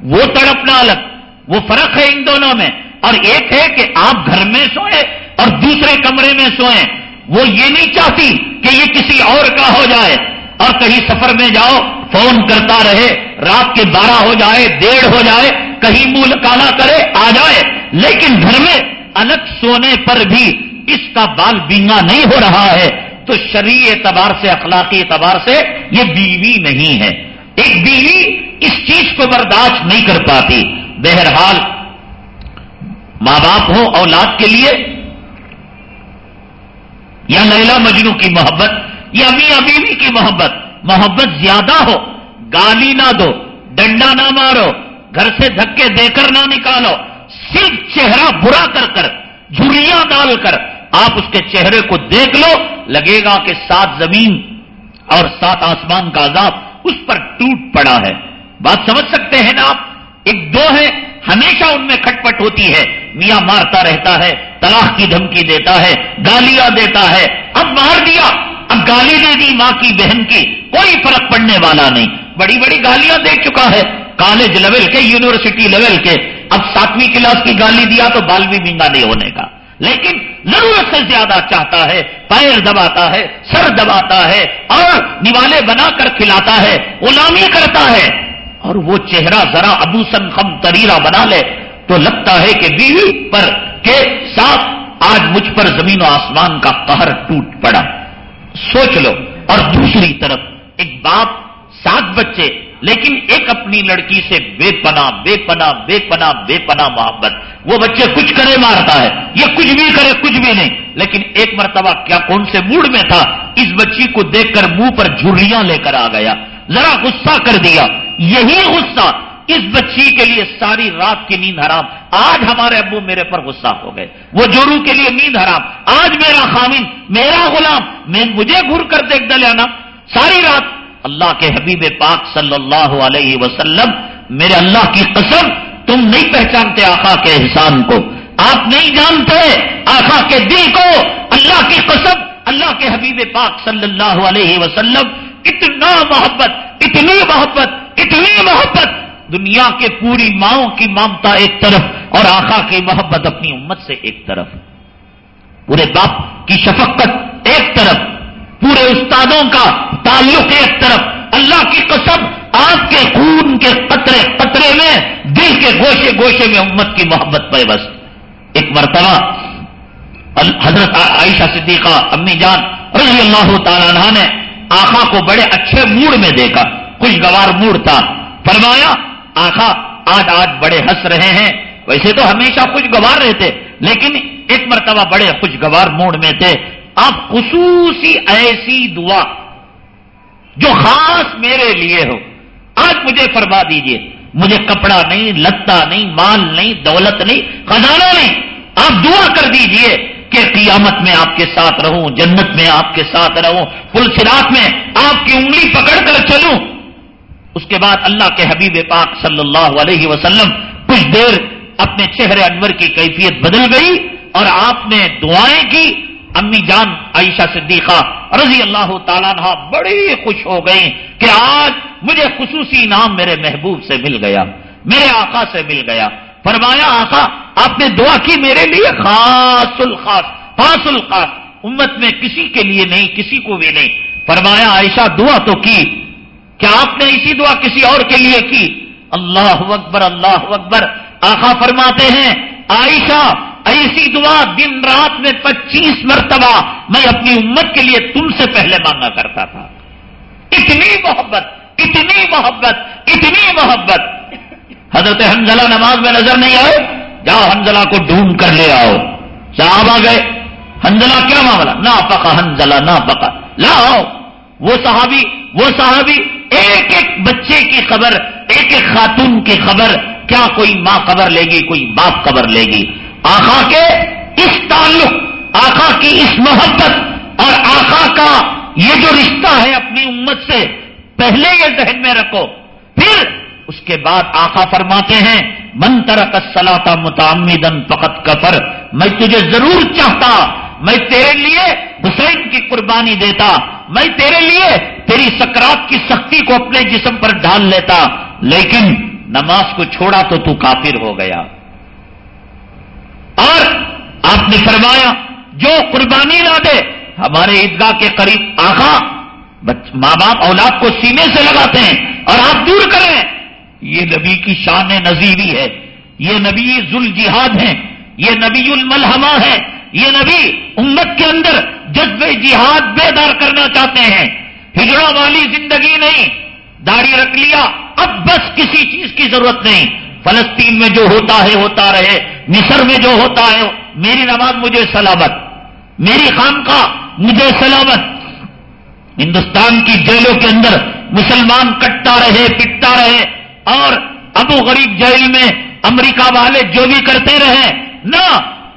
A: وہ تڑپنا الگ، وہ فرق ہے ان دونوں میں۔ اور ایک ہے کہ آپ گھر میں سوئیں اور دوسرے کمرے میں سوئیں۔ وہ یہ نہیں چاہتی کہ یہ کسی اور کا ہو جائے۔ اور کہیں سفر میں جاؤ، فون کرتا رہے، رات کے بارہ ہو جائے، ڈیڑھ ہو جائے، کہیں منہ کالا کرے، آ جائے۔ لیکن گھر میں الگ سونے پر بھی اس کا بال بینگا نہیں ہو رہا ہے۔ تو شرعی اعتبار سے، اخلاقی اعتبار سے یہ بیوی نہیں ہے۔ ایک بیوی اس چیز کو برداشت نہیں کر پاتی۔ بہرحال ماں باپ ہو اولاد کے لیے، یا لیلا مجنو کی محبت، یا میاں بیوی کی محبت محبت زیادہ ہو، گالی نہ دو، ڈنڈا نہ مارو، گھر سے دھکے دے کر نہ نکالو، صرف چہرہ برا کر کر، جھریاں ڈال کر آپ اس کے چہرے کو دیکھ لو، لگے گا کہ سات زمین اور سات آسمان کا عذاب اس پر ٹوٹ پڑا ہے۔ بات سمجھ سکتے ہیں نا آپ؟ ایک دو ہے، ہمیشہ ان میں کھٹپٹ ہوتی ہے۔ میاں مارتا رہتا ہے، طلاق کی دھمکی دیتا ہے، گالیاں دیتا ہے۔ اب مار دیا، اب گالی دے دی ماں کی، بہن کی۔ کوئی فرق پڑنے والا نہیں۔ بڑی بڑی گالیاں دے چکا ہے۔ کالج لیول کے، یونیورسٹی لیول کے۔ اب ساتویں کلاس کی گالی دیا تو بال بھی مہنگا نہیں ہونے کا۔ لیکن ضرورت سے زیادہ چاہتا ہے، پیر دباتا ہے، سر دباتا ہے، اور نیوالے بنا کر کھلاتا ہے، غلامی کرتا ہے، اور وہ چہرہ ذرا ابو سن خم تریرا بنا لے تو لگتا ہے کہ بیوی پر کے ساتھ آج مجھ پر زمین و آسمان کا قہر ٹوٹ پڑا۔ سوچ لو۔ اور دوسری طرف، ایک باپ، سات بچے لیکن ایک اپنی لڑکی سے بے پنا بے پنا بے پنا بے پنا محبت، وہ بچے کچھ کرے مارتا ہے یہ کچھ بھی کرے، کچھ بھی نہیں۔ لیکن ایک مرتبہ کیا کون سے موڈ میں تھا، اس بچی کو دیکھ کر منہ پر جھریاں لے کر آ گیا، ذرا غصہ کر دیا۔ یہی غصہ، اس بچی کے لیے ساری رات کی نیند حرام۔ آج ہمارے ابو میرے پر غصہ ہو گئے۔ وہ جورو کے لیے نیند حرام۔ آج میرا خامن، میرا غلام، میں مجھے گھر کر دیکھ دلانا ساری رات اللہ کے حبیب پاک صلی اللہ علیہ وسلم، میرے اللہ کی قسم، تم نہیں پہچانتے آقا کے احسان کو۔ آپ نہیں جانتے آقا کے دل کو۔ اللہ کی قسم، اللہ کے حبیب پاک صلی اللہ علیہ وسلم، اتنا محبت، اتنی محبت اتنی محبت۔ دنیا کے پوری ماؤں کی مامتا ایک طرف اور آخا کی محبت اپنی امت سے ایک طرف۔ پورے باپ کی شفقت ایک طرف۔ پورے استادوں کا تعلق ایک طرف، اللہ کی قسم آپ کے خون کے قطرے قطرے میں، دل کے گوشے گوشے میں امت کی محبت پہ بس۔ ایک مرتبہ حضرت عائشہ صدیقہ امی جان رضی اللہ تعالیٰ نے آخا کو بڑے اچھے موڈ میں دیکھا۔ خوشگوار موڈ تھا۔ فرمایا آخا آج آج بڑے ہنس رہے ہیں۔ ویسے تو ہمیشہ خوشگوار رہتے، لیکن ایک مرتبہ بڑے خوشگوار موڈ میں تھے۔ آپ خصوصی ایسی دعا جو خاص میرے لیے ہو، آج مجھے فرما دیجیے، مجھے کپڑا نہیں لتا نہیں، مال نہیں، دولت نہیں، خزانہ نہیں، آپ دعا کر دیجیے کہ قیامت میں آپ کے ساتھ رہوں، جنت میں آپ کے ساتھ رہوں پل سراط میں آپ کی انگلی پکڑ کر چلوں۔ اس کے بعد اللہ کے حبیب پاک صلی اللہ علیہ وسلم کچھ دیر اپنے چہرے انور کی کیفیت بدل گئی اور آپ نے دعائیں کی۔ امی جان عائشہ صدیقہ رضی اللہ تعالیٰ بڑی خوش ہو گئی کہ آج مجھے خصوصی نام میرے محبوب سے مل گیا، میرے آقا سے مل گیا۔ فرمایا، آقا، آپ نے دعا کی میرے لیے؟ خاص الخاص خاص الخاص امت میں کسی کے لیے نہیں، کسی کو بھی نہیں۔ فرمایا، عائشہ، دعا تو کی۔ کیا آپ نے اسی دعا کسی اور کے لیے کی؟ اللہ اکبر اللہ اکبر۔ آخا فرماتے ہیں، عائشہ ایسی دعا دن رات میں پچیس مرتبہ میں اپنی امت کے لیے تم سے پہلے مانگا کرتا تھا۔ اتنی محبت اتنی محبت اتنی محبت۔ حضرت حنزلہ نماز میں نظر نہیں آئے؟ جاؤ حنزلہ کو ڈھونڈ کر لے آؤ۔ صاحب آ گئے۔ حنزلہ کیا معاملہ؟ نہ پکا حنزلہ نہ پکا لاؤ۔ وہ صحابی وہ صحابی، ایک ایک بچے کی خبر، ایک ایک خاتون کی خبر۔ کیا کوئی ماں خبر لے گی، کوئی باپ خبر لے گی؟ آخا کے اس تعلق آخا کی اس محبت اور آخا کا یہ جو رشتہ ہے اپنی امت سے، پہلے یہ ذہن میں رکھو، پھر اس کے بعد آقا فرماتے ہیں، من ترک سلاتا متعمدن فقط کفر. میں تجھے ضرور چاہتا، میں تیرے لیے حسین کی قربانی دیتا، میں تیرے لیے تیری سکرات کی سختی کو اپنے جسم پر ڈال لیتا، لیکن نماز کو چھوڑا تو تو کافر ہو گیا۔ اور آپ نے فرمایا، جو قربانی نہ دے، ہمارے عیدگاہ کے قریب آخا ماں باپ اولاد کو سینے سے لگاتے ہیں اور آپ دور کریں۔ یہ نبی کی شان نظیری ہے۔ یہ نبی ذل جہاد ہے یہ نبی الملحمہ ہے یہ نبی امت کے اندر جذب جہاد بیدار کرنا چاہتے ہیں۔ ہجڑا والی زندگی نہیں۔ داڑھی رکھ لیا۔ اب بس کسی چیز کی ضرورت نہیں۔ فلسطین میں جو ہوتا ہے، ہوتا رہے۔ مصر میں جو ہوتا ہے، میری نماز مجھے سلامت، میری خام کا مجھے سلامت۔ ہندوستان کی جیلوں کے اندر مسلمان کٹتا رہے، پٹتا رہے، اور ابو غریب جیل میں امریکہ والے جو بھی کرتے رہے، نہ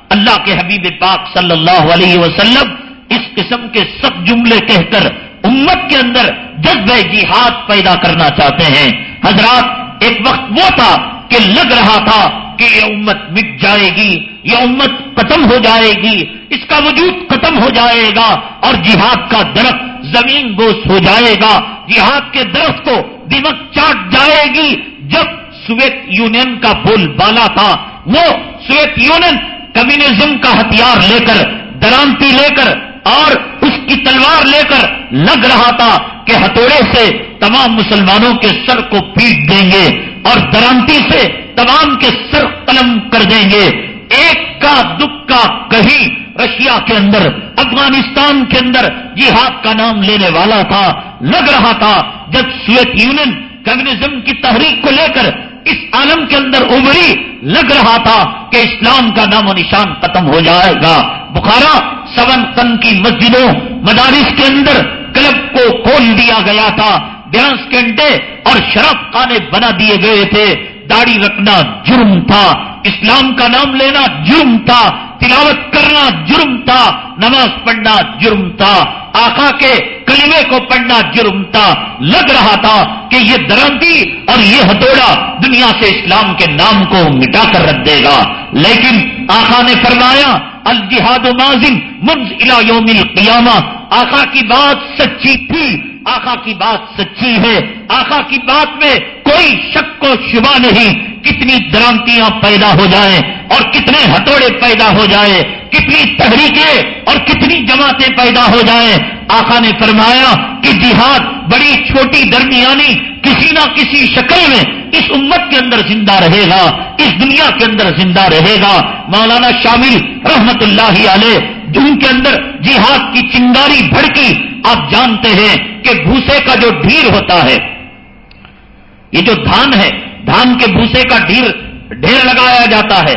A: اللہ کے حبیب پاک صلی اللہ علیہ وسلم اس قسم کے سب جملے کہہ کر امت کے اندر جذب جہاد پیدا کرنا چاہتے ہیں۔ حضرات، ایک وقت وہ تھا کہ لگ رہا تھا کہ یہ امت مٹ جائے گی، یہ امت ختم ہو جائے گی، اس کا وجود ختم ہو جائے گا اور جہاد کا درخت زمین بوس ہو جائے گا۔ جہاد کے درخت کو دمک چاٹ جائے گی۔ جب سویت یونین کا پول بالا تھا، وہ سویت یونین کمیونزم کا ہتھیار لے کر، درانتی لے کر اور اس کی تلوار لے کر لگ رہا تھا کہ ہتھوڑے سے تمام مسلمانوں کے سر کو پیٹ دیں گے اور درانتی سے تمام کے سر قلم کر دیں گے۔ ایک کا دکھ کا کہیں رشیا کے اندر، افغانستان کے اندر جہاد کا نام لینے والا تھا، لگ رہا تھا۔ جب سویت یونین کمیونزم کی تحریک کو لے کر اس عالم کے اندر ابری لگ رہا تھا کہ اسلام کا نام و نشان ختم ہو جائے گا۔ بخارا سون تن کی مسجدوں، مدارس کے اندر کلب کو کھول دیا گیا تھا۔ بیاس کینٹے اور شراب خانے بنا دیے گئے تھے۔ داڑھی رکھنا جرم تھا۔ اسلام کا نام لینا جرم تھا۔ تلاوت کرنا جرم تھا۔ نماز پڑھنا جرم تھا۔ آقا کے کلمے کو پڑھنا جرم تھا۔ لگ رہا تھا کہ یہ درندی اور یہ ہتھوڑا دنیا سے اسلام کے نام کو مٹا کر رکھ دے گا۔ لیکن آقا نے فرمایا، الجہاد مازن منز یوم القیامہ۔ آقا کی بات سچی تھی۔ آقا کی بات سچی ہے، آقا کی بات میں کوئی شک و شبہ نہیں کتنی درامتیاں پیدا ہو جائیں اور کتنے ہتھوڑے پیدا ہو جائے کتنی تحریکیں اور کتنی جماعتیں پیدا ہو جائیں۔ آقا نے فرمایا کہ جہاد بڑی چھوٹی درمیانی کسی نہ کسی شکل میں اس امت کے اندر زندہ رہے گا، اس دنیا کے اندر زندہ رہے گا۔ مولانا شامل رحمت اللہ علیہ، جن کے اندر جہاد کی چنگاری بھڑکی آپ جانتے ہیں کہ بھوسے کا جو ڈھیر ہوتا ہے، یہ جو دھان ہے، دھان کے بھوسے کا ڈھیر ڈھیر لگایا جاتا ہے۔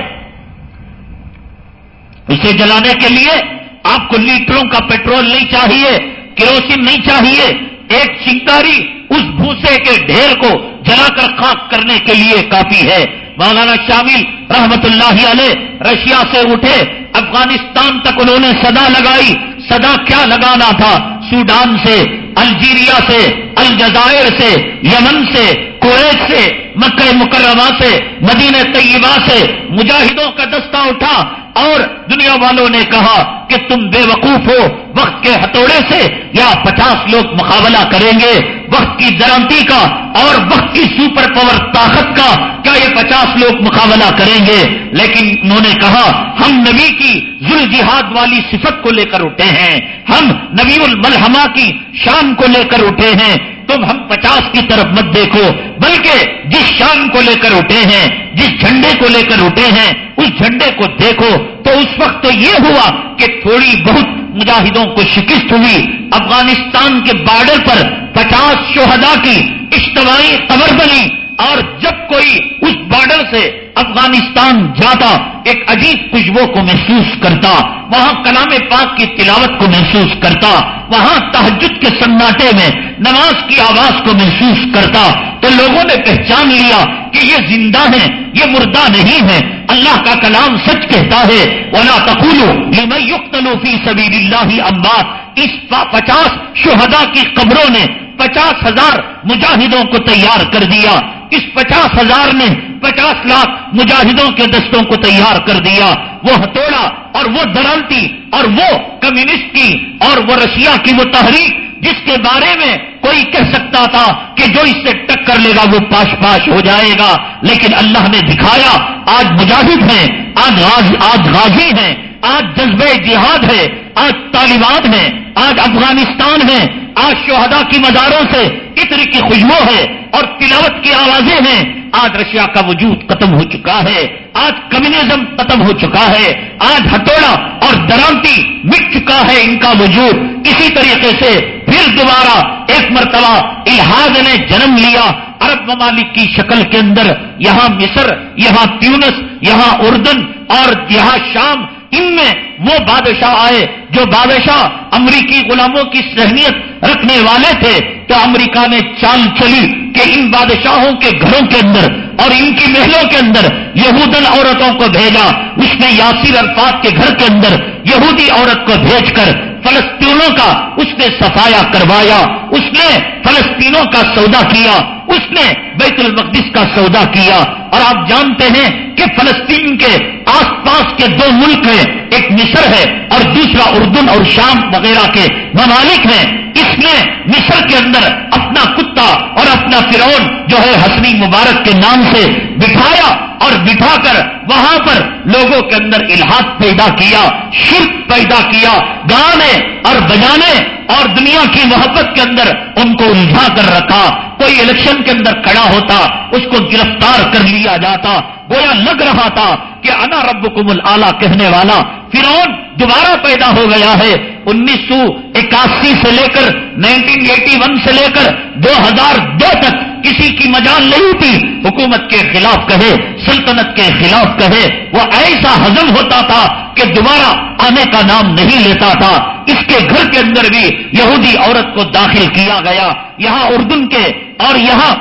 A: اسے جلانے کے لیے آپ کو لیٹروں کا پیٹرول نہیں چاہیے، کیروسین نہیں چاہیے، ایک چنگاری اس بھوسے کے ڈھیر کو جلا کر خاک کرنے کے لیے کافی ہے۔ مولانا شامل رحمت اللہ علیہ رشیا سے اٹھے، افغانستان تک انہوں نے صدا لگائی۔ صدا کیا لگانا تھا؟ سوڈان سے، الجیریا سے، الجزائر سے، یمن سے، کویت سے، مکہ مکرمہ سے، مدینہ طیبہ سے، مجاہدوں کا دستہ اٹھا اور دنیا والوں نے کہا کہ تم بے وقوف ہو، وقت کے ہتھوڑے سے یا پچاس لوگ مقابلہ کریں گے، وقت کی درانتی کا اور وقت کی سپر پاور طاقت کا کیا یہ پچاس لوگ مقابلہ کریں گے؟ لیکن انہوں نے کہا، ہم نبی کی ذل جہاد والی صفت کو لے کر اٹھے ہیں، ہم نبی الملحمہ کی شان کو لے کر اٹھے ہیں۔ تم ہم پچاس کی طرف مت دیکھو، بلکہ جس شان کو لے کر اٹھے ہیں، جس جھنڈے کو لے کر اٹھے ہیں، اس جھنڈے کو دیکھو۔ تو اس وقت تو یہ ہوا کہ تھوڑی بہت مجاہدوں کو شکست ہوئی۔ افغانستان کے بارڈر پر پچاس شہدا کی اجتماعی قبر بنی اور جب کوئی اس بارڈر سے افغانستان جاتا، ایک عجیب خوشبو کو محسوس کرتا، وہاں کلام پاک کی تلاوت کو محسوس کرتا، وہاں تحجد کے سناٹے میں نماز کی آواز کو محسوس کرتا۔ تو لوگوں نے پہچان لیا کہ یہ زندہ ہے یہ مردہ نہیں ہے اللہ کا کلام سچ کہتا ہے، ولا تقولو لمن يقتلوا في سبيل الله اموات اس پچاس شہدا کی قبروں نے پچاس ہزار مجاہدوں کو تیار کر دیا۔ اس پچاس ہزار نے پچاس لاکھ مجاہدوں کے دستوں کو تیار کر دیا۔ وہ ہتھوڑا اور وہ درالتی اور وہ کمیونسٹ کی اور وہ رشیا کی وہ تحریک جس کے بارے میں کوئی کہہ سکتا تھا کہ جو اس سے ٹکر لے گا وہ پاش پاش ہو جائے گا۔ لیکن اللہ نے دکھایا، آج مجاہد ہیں، آج آج غازی ہیں، آج جذبہ جہاد ہے، آج طالبان ہیں، آج افغانستان ہے آج شہدا کی مزاروں سے عطر کی خوشبو ہے اور تلاوت کی آوازیں ہیں۔ آج رشیا کا وجود ختم ہو چکا ہے، آج کمیونزم ختم ہو چکا ہے، آج ہتوڑا اور درانتی مٹ چکا ہے ان کا وجود۔ اسی طریقے سے پھر دوبارہ ایک مرتبہ الحاظ نے جنم لیا عرب ممالک کی شکل کے اندر۔ یہاں مصر، یہاں تیونس، یہاں اردن اور یہاں شام ان میں وہ بادشاہ آئے جو بادشاہ امریکی غلاموں کی سہنیت رکھنے والے تھے تو امریکہ نے چال چلی کہ ان بادشاہوں کے گھروں کے اندر اور ان کی محلوں کے اندر یہودن عورتوں کو بھیجا۔ اس نے یاسر الفاظ کے گھر کے اندر یہودی عورت کو بھیج کر فلسطینوں کا اس نے صفایا کروایا۔ اس نے فلسطینوں کا سودا کیا۔ اس نے بیت المقدس کا سودا کیا اور آپ جانتے ہیں کہ فلسطین کے آس پاس کے دو ملک ہیں ایک مصر ہے اور دوسرا اردن اور شام وغیرہ کے ممالک ہیں۔ اس نے مصر کے اندر اپنا کتا اور اپنا فرون جو ہے حسنی مبارک کے نام سے بٹھایا اور بٹھا کر وہاں پر لوگوں کے اندر الحاظ پیدا کیا، شرک پیدا کیا، گانے اور بجانے اور دنیا کی محبت کے اندر ان کو الجھا کر رکھا۔ کوئی الیکشن کے اندر کھڑا ہوتا، اس کو گرفتار کر لیا جاتا، گویا لگ رہا تھا کہ انا رب کمل کہنے والا، فرعون دوبارہ پیدا ہو گیا ہے۔ انیس سو اکاسی سے لے کر نائنٹین ایٹی ون سے لے کر دو ہزار دو تک کسی کی مجال نہیں تھی حکومت کے خلاف کہے، سلطنت کے خلاف کہے۔ وہ ایسا ہزم ہوتا تھا کہ دوبارہ آنے کا نام نہیں لیتا تھا۔ اس کے گھر کے اندر بھی یہودی عورت کو داخل کیا گیا۔ یہاں اردن کے اور یہاں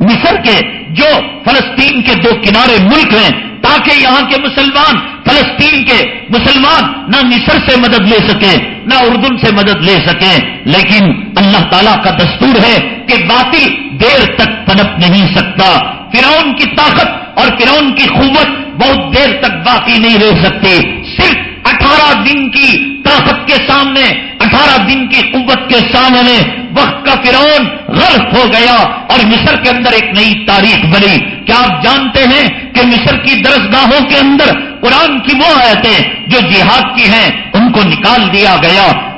A: مصر کے جو فلسطین کے دو کنارے ملک ہیں تاکہ یہاں کے مسلمان، فلسطین کے مسلمان نہ مصر سے مدد لے سکیں، نہ اردن سے مدد لے سکیں، لیکن اللہ تعالیٰ کا دستور ہے کہ باطل دیر تک پنپ نہیں سکتا۔ فرعون کی طاقت اور فرعون کی قوت بہت دیر تک باقی نہیں رہ سکتے صرف اٹھارہ دن کی طاقت کے سامنے اٹھارہ دن کی قوت کے سامنے وقت کا فرعون غرق ہو گیا اور مصر کے اندر ایک نئی تاریخ بنی۔ کیا آپ جانتے ہیں کہ مصر کی درسگاہوں کے اندر قرآن کی وہ آیتیں جو جہاد کی ہیں کو نکال دیا گیا۔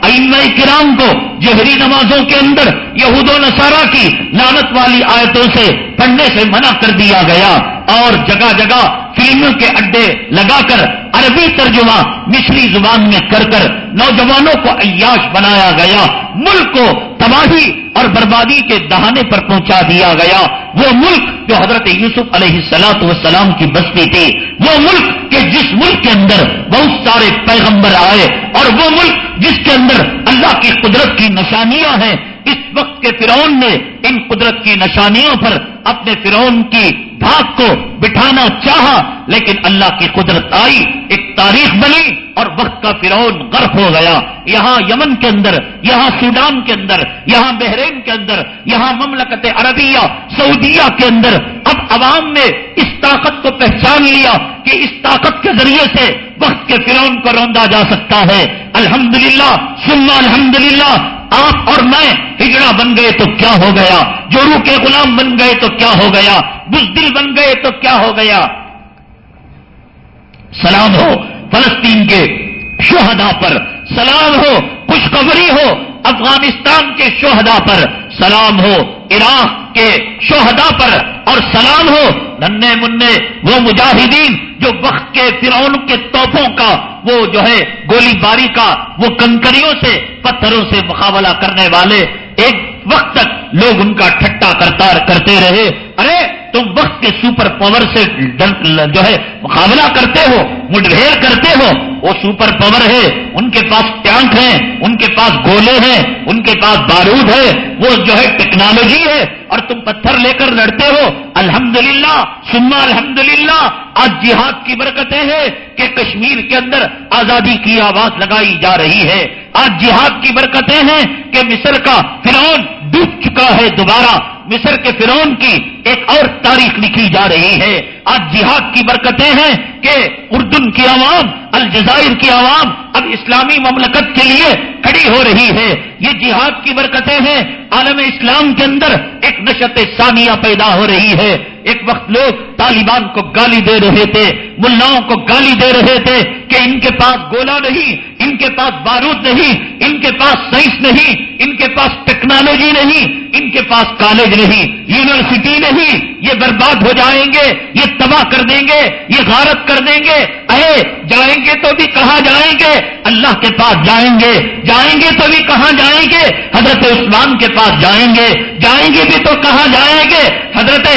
A: کرام کو جوہری نمازوں کے اندر یہود و نصارہ کی لانت والی آیتوں سے پڑھنے سے منع کر دیا گیا۔ اور جگہ جگہ فلموں کے اڈے لگا کر عربی ترجمہ مصری زبان میں کر کر نوجوانوں کو عیاش بنایا گیا۔ ملک کو تباہی اور بربادی کے دہانے پر پہنچا دیا گیا۔ وہ ملک جو حضرت یوسف علیہ السلاط وسلام کی بستی تھی، وہ ملک کہ جس ملک کے اندر بہت سارے پیغمبر آئے اور وہ ملک جس کے اندر اللہ کی قدرت کی نشانیاں ہیں، اس وقت کے فرعون نے ان قدرت کی نشانیوں پر اپنے فرعون کی دھاک کو بٹھانا چاہا، لیکن اللہ کی قدرت آئی، ایک تاریخ بنی اور وقت کا فرعون غرق ہو گیا۔ یہاں یمن کے اندر، یہاں سوڈان کے اندر، یہاں بحرین کے اندر، یہاں مملکت عربیہ، سعودیہ کے اندر۔ اب عوام نے اس طاقت کو پہچان لیا کہ اس طاقت کے ذریعے سے وقت کے فرعون کو روندا جا سکتا ہے۔ الحمدللہ للہ الحمدللہ آپ اور میں ہجڑا بن گئے تو کیا ہو گیا؟ جورو کے غلام بن گئے تو کیا ہو گیا؟ بزدل بن گئے تو کیا ہو گیا؟ سلام ہو فلسطین کے شہدا پر، سلام ہو، خوشخبری ہو افغانستان کے شہدا پر سلام ہو عراق کے شہداء پر اور سلام ہو ننے منے وہ مجاہدین جو وقت کے فرعون کے توپوں کا وہ جو ہے گولی باری کا وہ کنکریوں سے پتھروں سے مقابلہ کرنے والے ایک وقت تک لوگ ان کا ٹھٹا کرتا کرتے رہے ارے تم وقت کے سپر پاور سے جو ہے، مقابلہ کرتے ہو مڈھیڑ کرتے ہو، وہ سپر پاور ہے، ان کے پاس ٹینک ہیں، ان کے پاس گولے ہیں، ان کے پاس بارود ہے، وہ جو ہے، ٹیکنالوجی ہے اور تم پتھر لے کر لڑتے ہو۔ الحمدللہ سما الحمدللہ، آج جہاد کی برکتیں ہیں کہ کشمیر کے اندر آزادی کی آواز لگائی جا رہی ہے۔ آج جہاد کی برکتیں ہیں کہ مصر کا فرعون ڈوب چکا ہے دوبارہ۔ مصر کے فرعون کی ایک اور تاریخ لکھی جا رہی ہے۔ آج جہاد کی برکتیں ہیں کہ اردن کی عوام، الجزائر کی عوام اب اسلامی مملکت کے لیے کھڑی ہو رہی ہے۔ یہ جہاد کی برکتیں ہیں۔ عالم اسلام کے اندر ایک نشت ثانیہ پیدا ہو رہی ہے۔ ایک وقت لوگ طالبان کو گالی دے رہے تھے، ملاؤں کو گالی دے رہے تھے کہ ان کے پاس گولا نہیں، ان کے پاس بارود نہیں، ان کے پاس سائنس نہیں، ان کے پاس ٹیکنالوجی نہیں ان کے پاس کالج نہیں، یونیورسٹی نہیں، یہ برباد ہو جائیں گے، یہ تباہ کر دیں گے، یہ غارت کر دیں گے۔ اے جائیں گے تو بھی کہاں جائیں گے؟ اللہ کے پاس جائیں گے۔ جائیں گے تو بھی کہاں جائیں گے؟ حضرت عثمان کے پاس جائیں گے۔ جائیں گے بھی تو کہاں جائیں گے؟ حضرت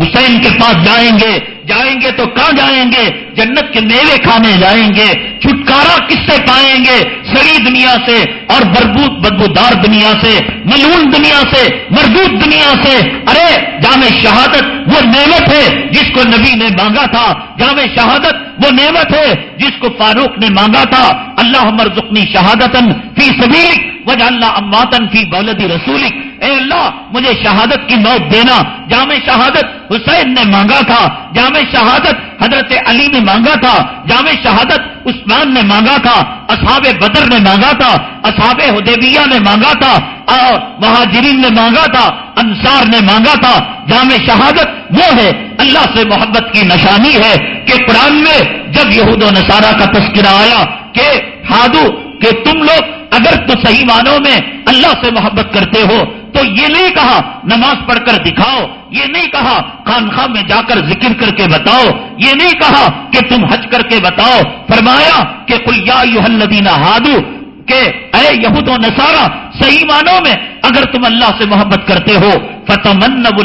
A: حسین کے پاس جائیں گے۔ جائیں گے تو کہاں جائیں گے؟ جنت کے میوے کھانے جائیں گے، چھٹکارا کس سے پائیں گے؟ سڑی دنیا سے اور بربود بدبودار دنیا سے، ملون دنیا سے، مردود دنیا سے۔ ارے، جامع شہادت وہ نعمت ہے جس کو نبی نے مانگا تھا۔ جامع شہادت وہ نعمت ہے جس کو فاروق نے مانگا تھا۔ اللہ مرزقنی شہادتن فی سبھی وجہ اللہ اماتن فی بولدی رسولک۔ اے اللہ، مجھے شہادت کی موت دینا۔ جامع شہادت حسین نے مانگا تھا۔ جامع شہادت حضرت علی نے مانگا تھا۔ جامع شہادت عثمان نے مانگا تھا۔ اصحاب بدر نے مانگا تھا۔ اصحاب حدیبیہ نے مانگا تھا۔ اور مہاجرین نے مانگا تھا۔ انصار نے مانگا تھا جامع شہادت وہ ہے، اللہ سے محبت کی نشانی ہے کہ قرآن میں جب یہود و نصارہ کا تذکرہ آیا کہ ہادو، کہ تم لوگ اگر تو صحیح معنوں میں اللہ سے محبت کرتے ہو تو یہ نہیں کہا، نماز پڑھ کر دکھاؤ، یہ نہیں کہا، خانخواہ میں جا کر ذکر کر کے بتاؤ، یہ نہیں کہا کہ تم حج کر کے بتاؤ، فرمایا کہ کلیا الدین ہادو کہ اے یہود و نصارہ، صحیح معنوں میں اگر تم اللہ سے محبت کرتے ہو فتح منب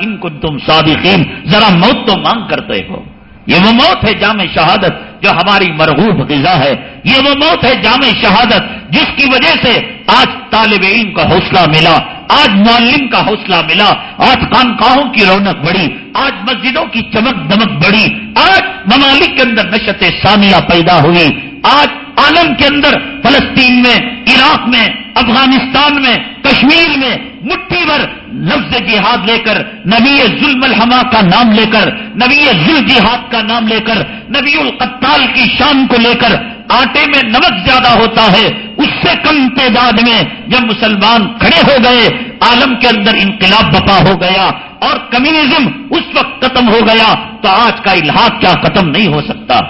A: ان کو تم صادقین۔ ذرا موت تو مانگ کرتے ہو۔ یہ وہ موت ہے جامع شہادت جو ہماری مرغوب غذا ہے۔ یہ وہ موت ہے جامع شہادت جس کی وجہ سے آج طالب علم کا حوصلہ ملا، آج معلم کا حوصلہ ملا۔ آج خانقاہوں کی رونق بڑھی، آج مسجدوں کی چمک دمک بڑھی۔ آج ممالک کے اندر نشت ثانیہ پیدا ہوئی آج عالم کے اندر، فلسطین میں، عراق میں، افغانستان میں، کشمیر میں مٹھی بھر لفظ جہاد لے کر، نبی ظلم الحما کا نام لے کر، نبی ظلم جہاد کا نام لے کر، نبی القتال کی شان کو لے کر آٹے میں نمک زیادہ ہوتا ہے، اس سے کم تعداد میں جب مسلمان کھڑے ہو گئے، عالم کے اندر انقلاب بپا ہو گیا اور کمیونزم اس وقت ختم ہو گیا، تو آج کا الحاق کیا ختم نہیں ہو سکتا۔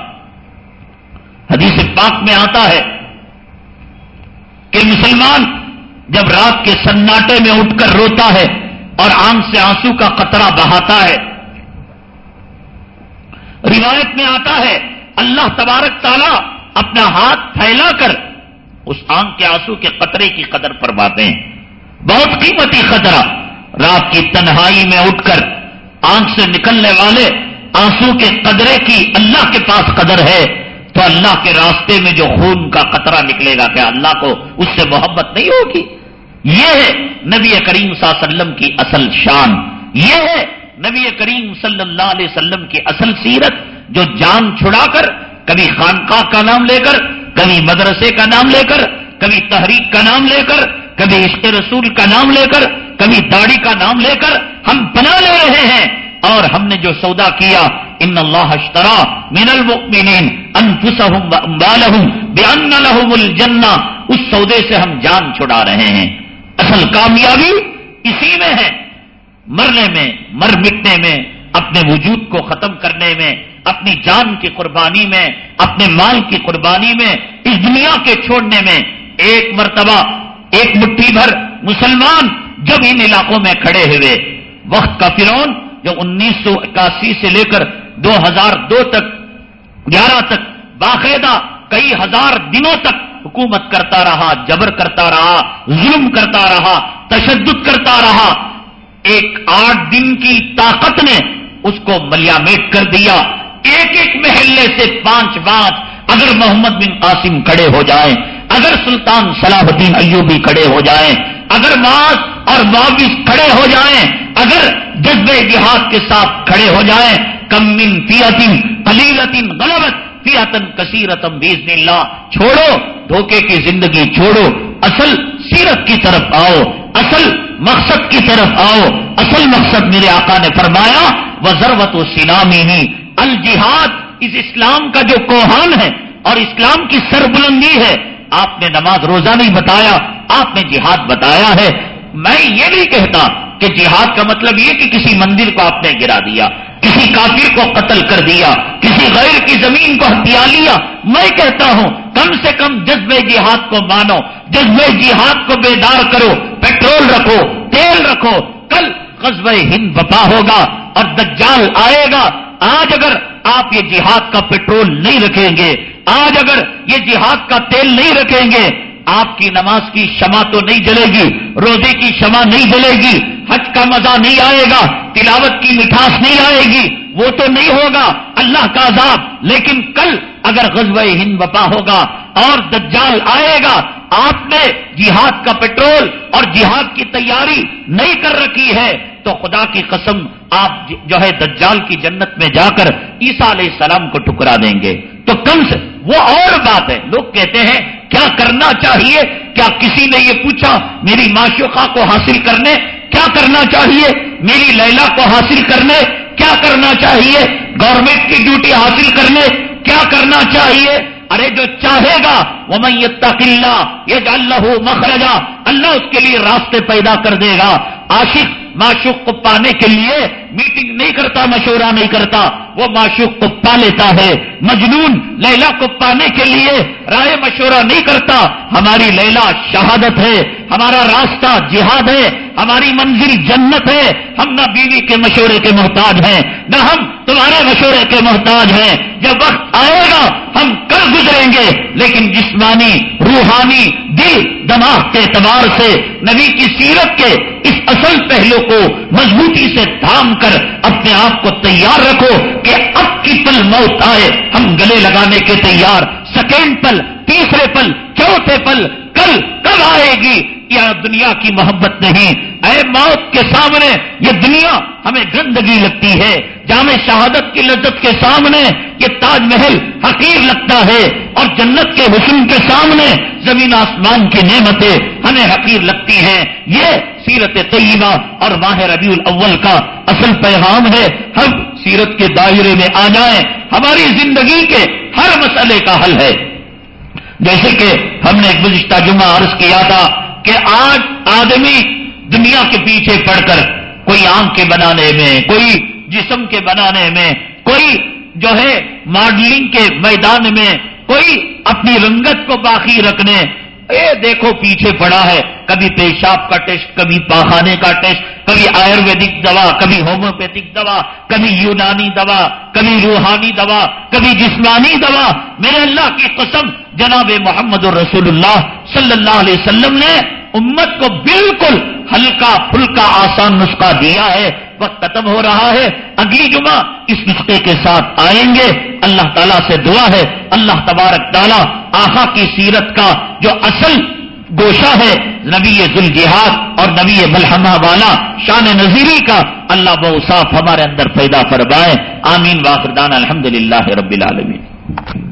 A: حدیث پاک میں آتا ہے کہ مسلمان جب رات کے سناٹے میں اٹھ کر روتا ہے اور آنکھ سے آنسو کا قطرہ بہاتا ہے۔ روایت میں آتا ہے، اللہ تبارک تعالیٰ اپنا ہاتھ پھیلا کر اس آنکھ کے آنسو کے قطرے کی قدر فرماتے ہیں۔ بہت قیمتی خطرہ رات کی تنہائی میں اٹھ کر آنکھ سے نکلنے والے آنسو کے قدرے کی اللہ کے پاس قدر ہے۔ تو اللہ کے راستے میں جو خون کا قطرہ نکلے گا کیا اللہ کو اس سے محبت نہیں ہوگی؟ یہ ہے نبی کریم صلی اللہ علیہ وسلم کی اصل شان۔ یہ ہے نبی کریم صلی اللہ علیہ وسلم کی اصل سیرت جو جان چھڑا کر، کبھی خانقاہ کا نام لے کر، کبھی مدرسے کا نام لے کر، کبھی تحریک کا نام لے کر، کبھی عشق رسول کا نام لے کر، کبھی داڑھی کا نام لے کر ہم بنا لے رہے ہیں۔ اور ہم نے جو سودا کیا ان اللہ اشترا من المؤمنین انفسهم واموالهم بان لهم الجنہ اس سودے سے ہم جان چھڑا رہے ہیں۔ اصل کامیابی اسی میں ہے۔ مرنے میں، مر مٹنے میں، اپنے وجود کو ختم کرنے میں، اپنی جان کی قربانی میں، اپنے مال کی قربانی میں، اس دنیا کے چھوڑنے میں۔ ایک مرتبہ، ایک مٹھی بھر مسلمان جب ان علاقوں میں کھڑے ہوئے۔ وقت کا فرون جو انیس سو اکاسی سے لے کر دو ہزار دو تک، گیارہ تک، باقاعدہ کئی ہزار دنوں تک حکومت کرتا رہا، جبر کرتا رہا، ظلم کرتا رہا، تشدد کرتا رہا۔ ایک آٹھ دن کی طاقت نے اس کو ملیامیٹ کر دیا۔ ایک ایک محلے سے پانچ پانچ اگر محمد بن قاسم کھڑے ہو جائیں، اگر سلطان صلاح الدین ایوبی کھڑے ہو جائیں، اگر معاذ اور معاوض کھڑے ہو جائیں۔ اگر جذب جہاد کے ساتھ کھڑے ہو جائیں، کمن فیتن، قلیلتن، غلبت، فیتن کثیرتم بیزن اللہ۔ چھوڑو، دھوکے کی زندگی چھوڑو۔ اصل سیرت کی طرف آؤ۔ اصل مقصد کی طرف آؤ۔ اصل مقصد میرے آقا نے فرمایا وہ ضرورت و سلامی ہی الجہاد اس اسلام کا جو کوہان ہے اور اسلام کی سربلندی ہے۔ آپ نے نماز روزہ نہیں بتایا، آپ نے جہاد بتایا ہے۔ میں یہ نہیں کہتا کہ جہاد کا مطلب یہ کہ کسی مندر کو آپ نے گرا دیا، کسی کافر کو قتل کر دیا، کسی غیر کی زمین کو ہتھیا لیا۔ میں کہتا ہوں، کم سے کم جذبے جہاد کو مانو، جذبے جہاد کو بیدار کرو، پیٹرول رکھو، تیل رکھو۔ کل قصبے ہند بپا ہوگا اور دجال آئے گا۔ آج اگر آپ یہ جہاد کا پیٹرول نہیں رکھیں گے، آج اگر یہ جہاد کا تیل نہیں رکھیں گے آپ کی نماز کی شمع تو نہیں جلے گی، روزے کی شمع نہیں جلے گی، حج کا مزہ نہیں آئے گا، تلاوت کی مٹھاس نہیں آئے گی، وہ تو نہیں ہوگا، اللہ کا عذاب۔ لیکن کل اگر غزوہ ہند وپا ہوگا اور دجال آئے گا، آپ نے جہاد کا پیٹرول اور جہاد کی تیاری نہیں کر رکھی ہے، تو خدا کی قسم آپ جو ہے دجال کی جنت میں جا کر عیسا علیہ السلام کو ٹکرا دیں گے۔ تو کم سے وہ اور بات ہے لوگ کہتے ہیں، کیا کرنا چاہیے؟ کیا کسی نے یہ پوچھا، میری معشوقہ کو حاصل کرنے؟ کیا کرنا چاہیے؟ میری لیلا کو حاصل کرنے؟ کیا کرنا چاہیے؟ گورنمنٹ کی ڈیوٹی حاصل کرنے؟ کیا کرنا چاہیے؟ ارے، جو چاہے گا وہ میں یہ تقلّہ یہ اللہ مخرجا۔ اللہ اس کے لیے راستے پیدا کر دے گا۔ عاشق معشوق کو پانے کے لیے میٹنگ نہیں کرتا، مشورہ نہیں کرتا۔ وہ معشوق کو پا لیتا ہے۔ مجنون لیلا کو پانے کے لیے رائے مشورہ نہیں کرتا۔ ہماری لیلا شہادت ہے، ہمارا راستہ جہاد ہے، ہماری منزل جنت ہے۔ ہم نہ بیوی کے مشورے کے محتاج ہیں، نہ ہم تمہارے مشورے کے محتاج ہیں۔ جب وقت آئے گا، ہم کر گزریں گے۔ لیکن جسمانی، روحانی، دل، دماغ کے اعتبار سے، نبی کی سیرت کے اس اصل پہلو کو مضبوطی سے تھام کر اپنے آپ کو تیار رکھو کہ اب کی پل موت آئے، ہم گلے لگانے کے تیار۔ سیکنڈ پل، تیسرے پل، چوتھے پل، کل کب آئے گی۔ یا دنیا کی محبت نہیں۔ اے موت کے سامنے یہ دنیا ہمیں گندگی لگتی ہے۔ جامع شہادت کی لذت کے سامنے یہ تاج محل حقیر لگتا ہے۔ اور جنت کے حسن کے سامنے زمین آسمان کی نعمتیں ہمیں حقیر لگتی ہیں۔ یہ سیرت طیبہ اور ماہ ربیع الاول کا اصل پیغام ہے۔ ہم سیرت کے دائرے میں آ جائیں۔ ہماری زندگی کے ہر مسئلے کا حل ہے۔ جیسے کہ ہم نے ایک گزشتہ جمعہ عرض کیا تھا۔ کہ آج آدمی دنیا کے پیچھے پڑ کر کوئی آنکھ کے بنانے میں، کوئی جسم کے بنانے میں، کوئی جو ہے ماڈلنگ کے میدان میں، کوئی اپنی رنگت کو باقی رکھنے۔ اے دیکھو پیچھے پڑا ہے، کبھی پیشاب کا ٹیسٹ، کبھی پاخانے کا ٹیسٹ، کبھی آیورویدک دوا، کبھی ہومیوپیتھک دوا، کبھی یونانی دوا، کبھی روحانی دوا، کبھی جسمانی دوا۔ میرے اللہ کی قسم، جناب محمد الرسول اللہ صلی اللہ علیہ وسلم نے امت کو بالکل ہلکا پھلکا آسان نسخہ دیا ہے، وقت ختم ہو رہا ہے۔ اگلی جمعہ اس نسخے کے ساتھ آئیں گے۔ اللہ تعالیٰ سے دعا ہے۔ اللہ تبارک تعالیٰ آخا کی سیرت کا جو اصل گوشہ ہے، نبی ذل جہاد اور نبی ملحمہ والا شان نظیری کا اللہ بصاف ہمارے اندر پیدا فرمائے۔ آمین۔ واخردان الحمد للہ رب العالمین۔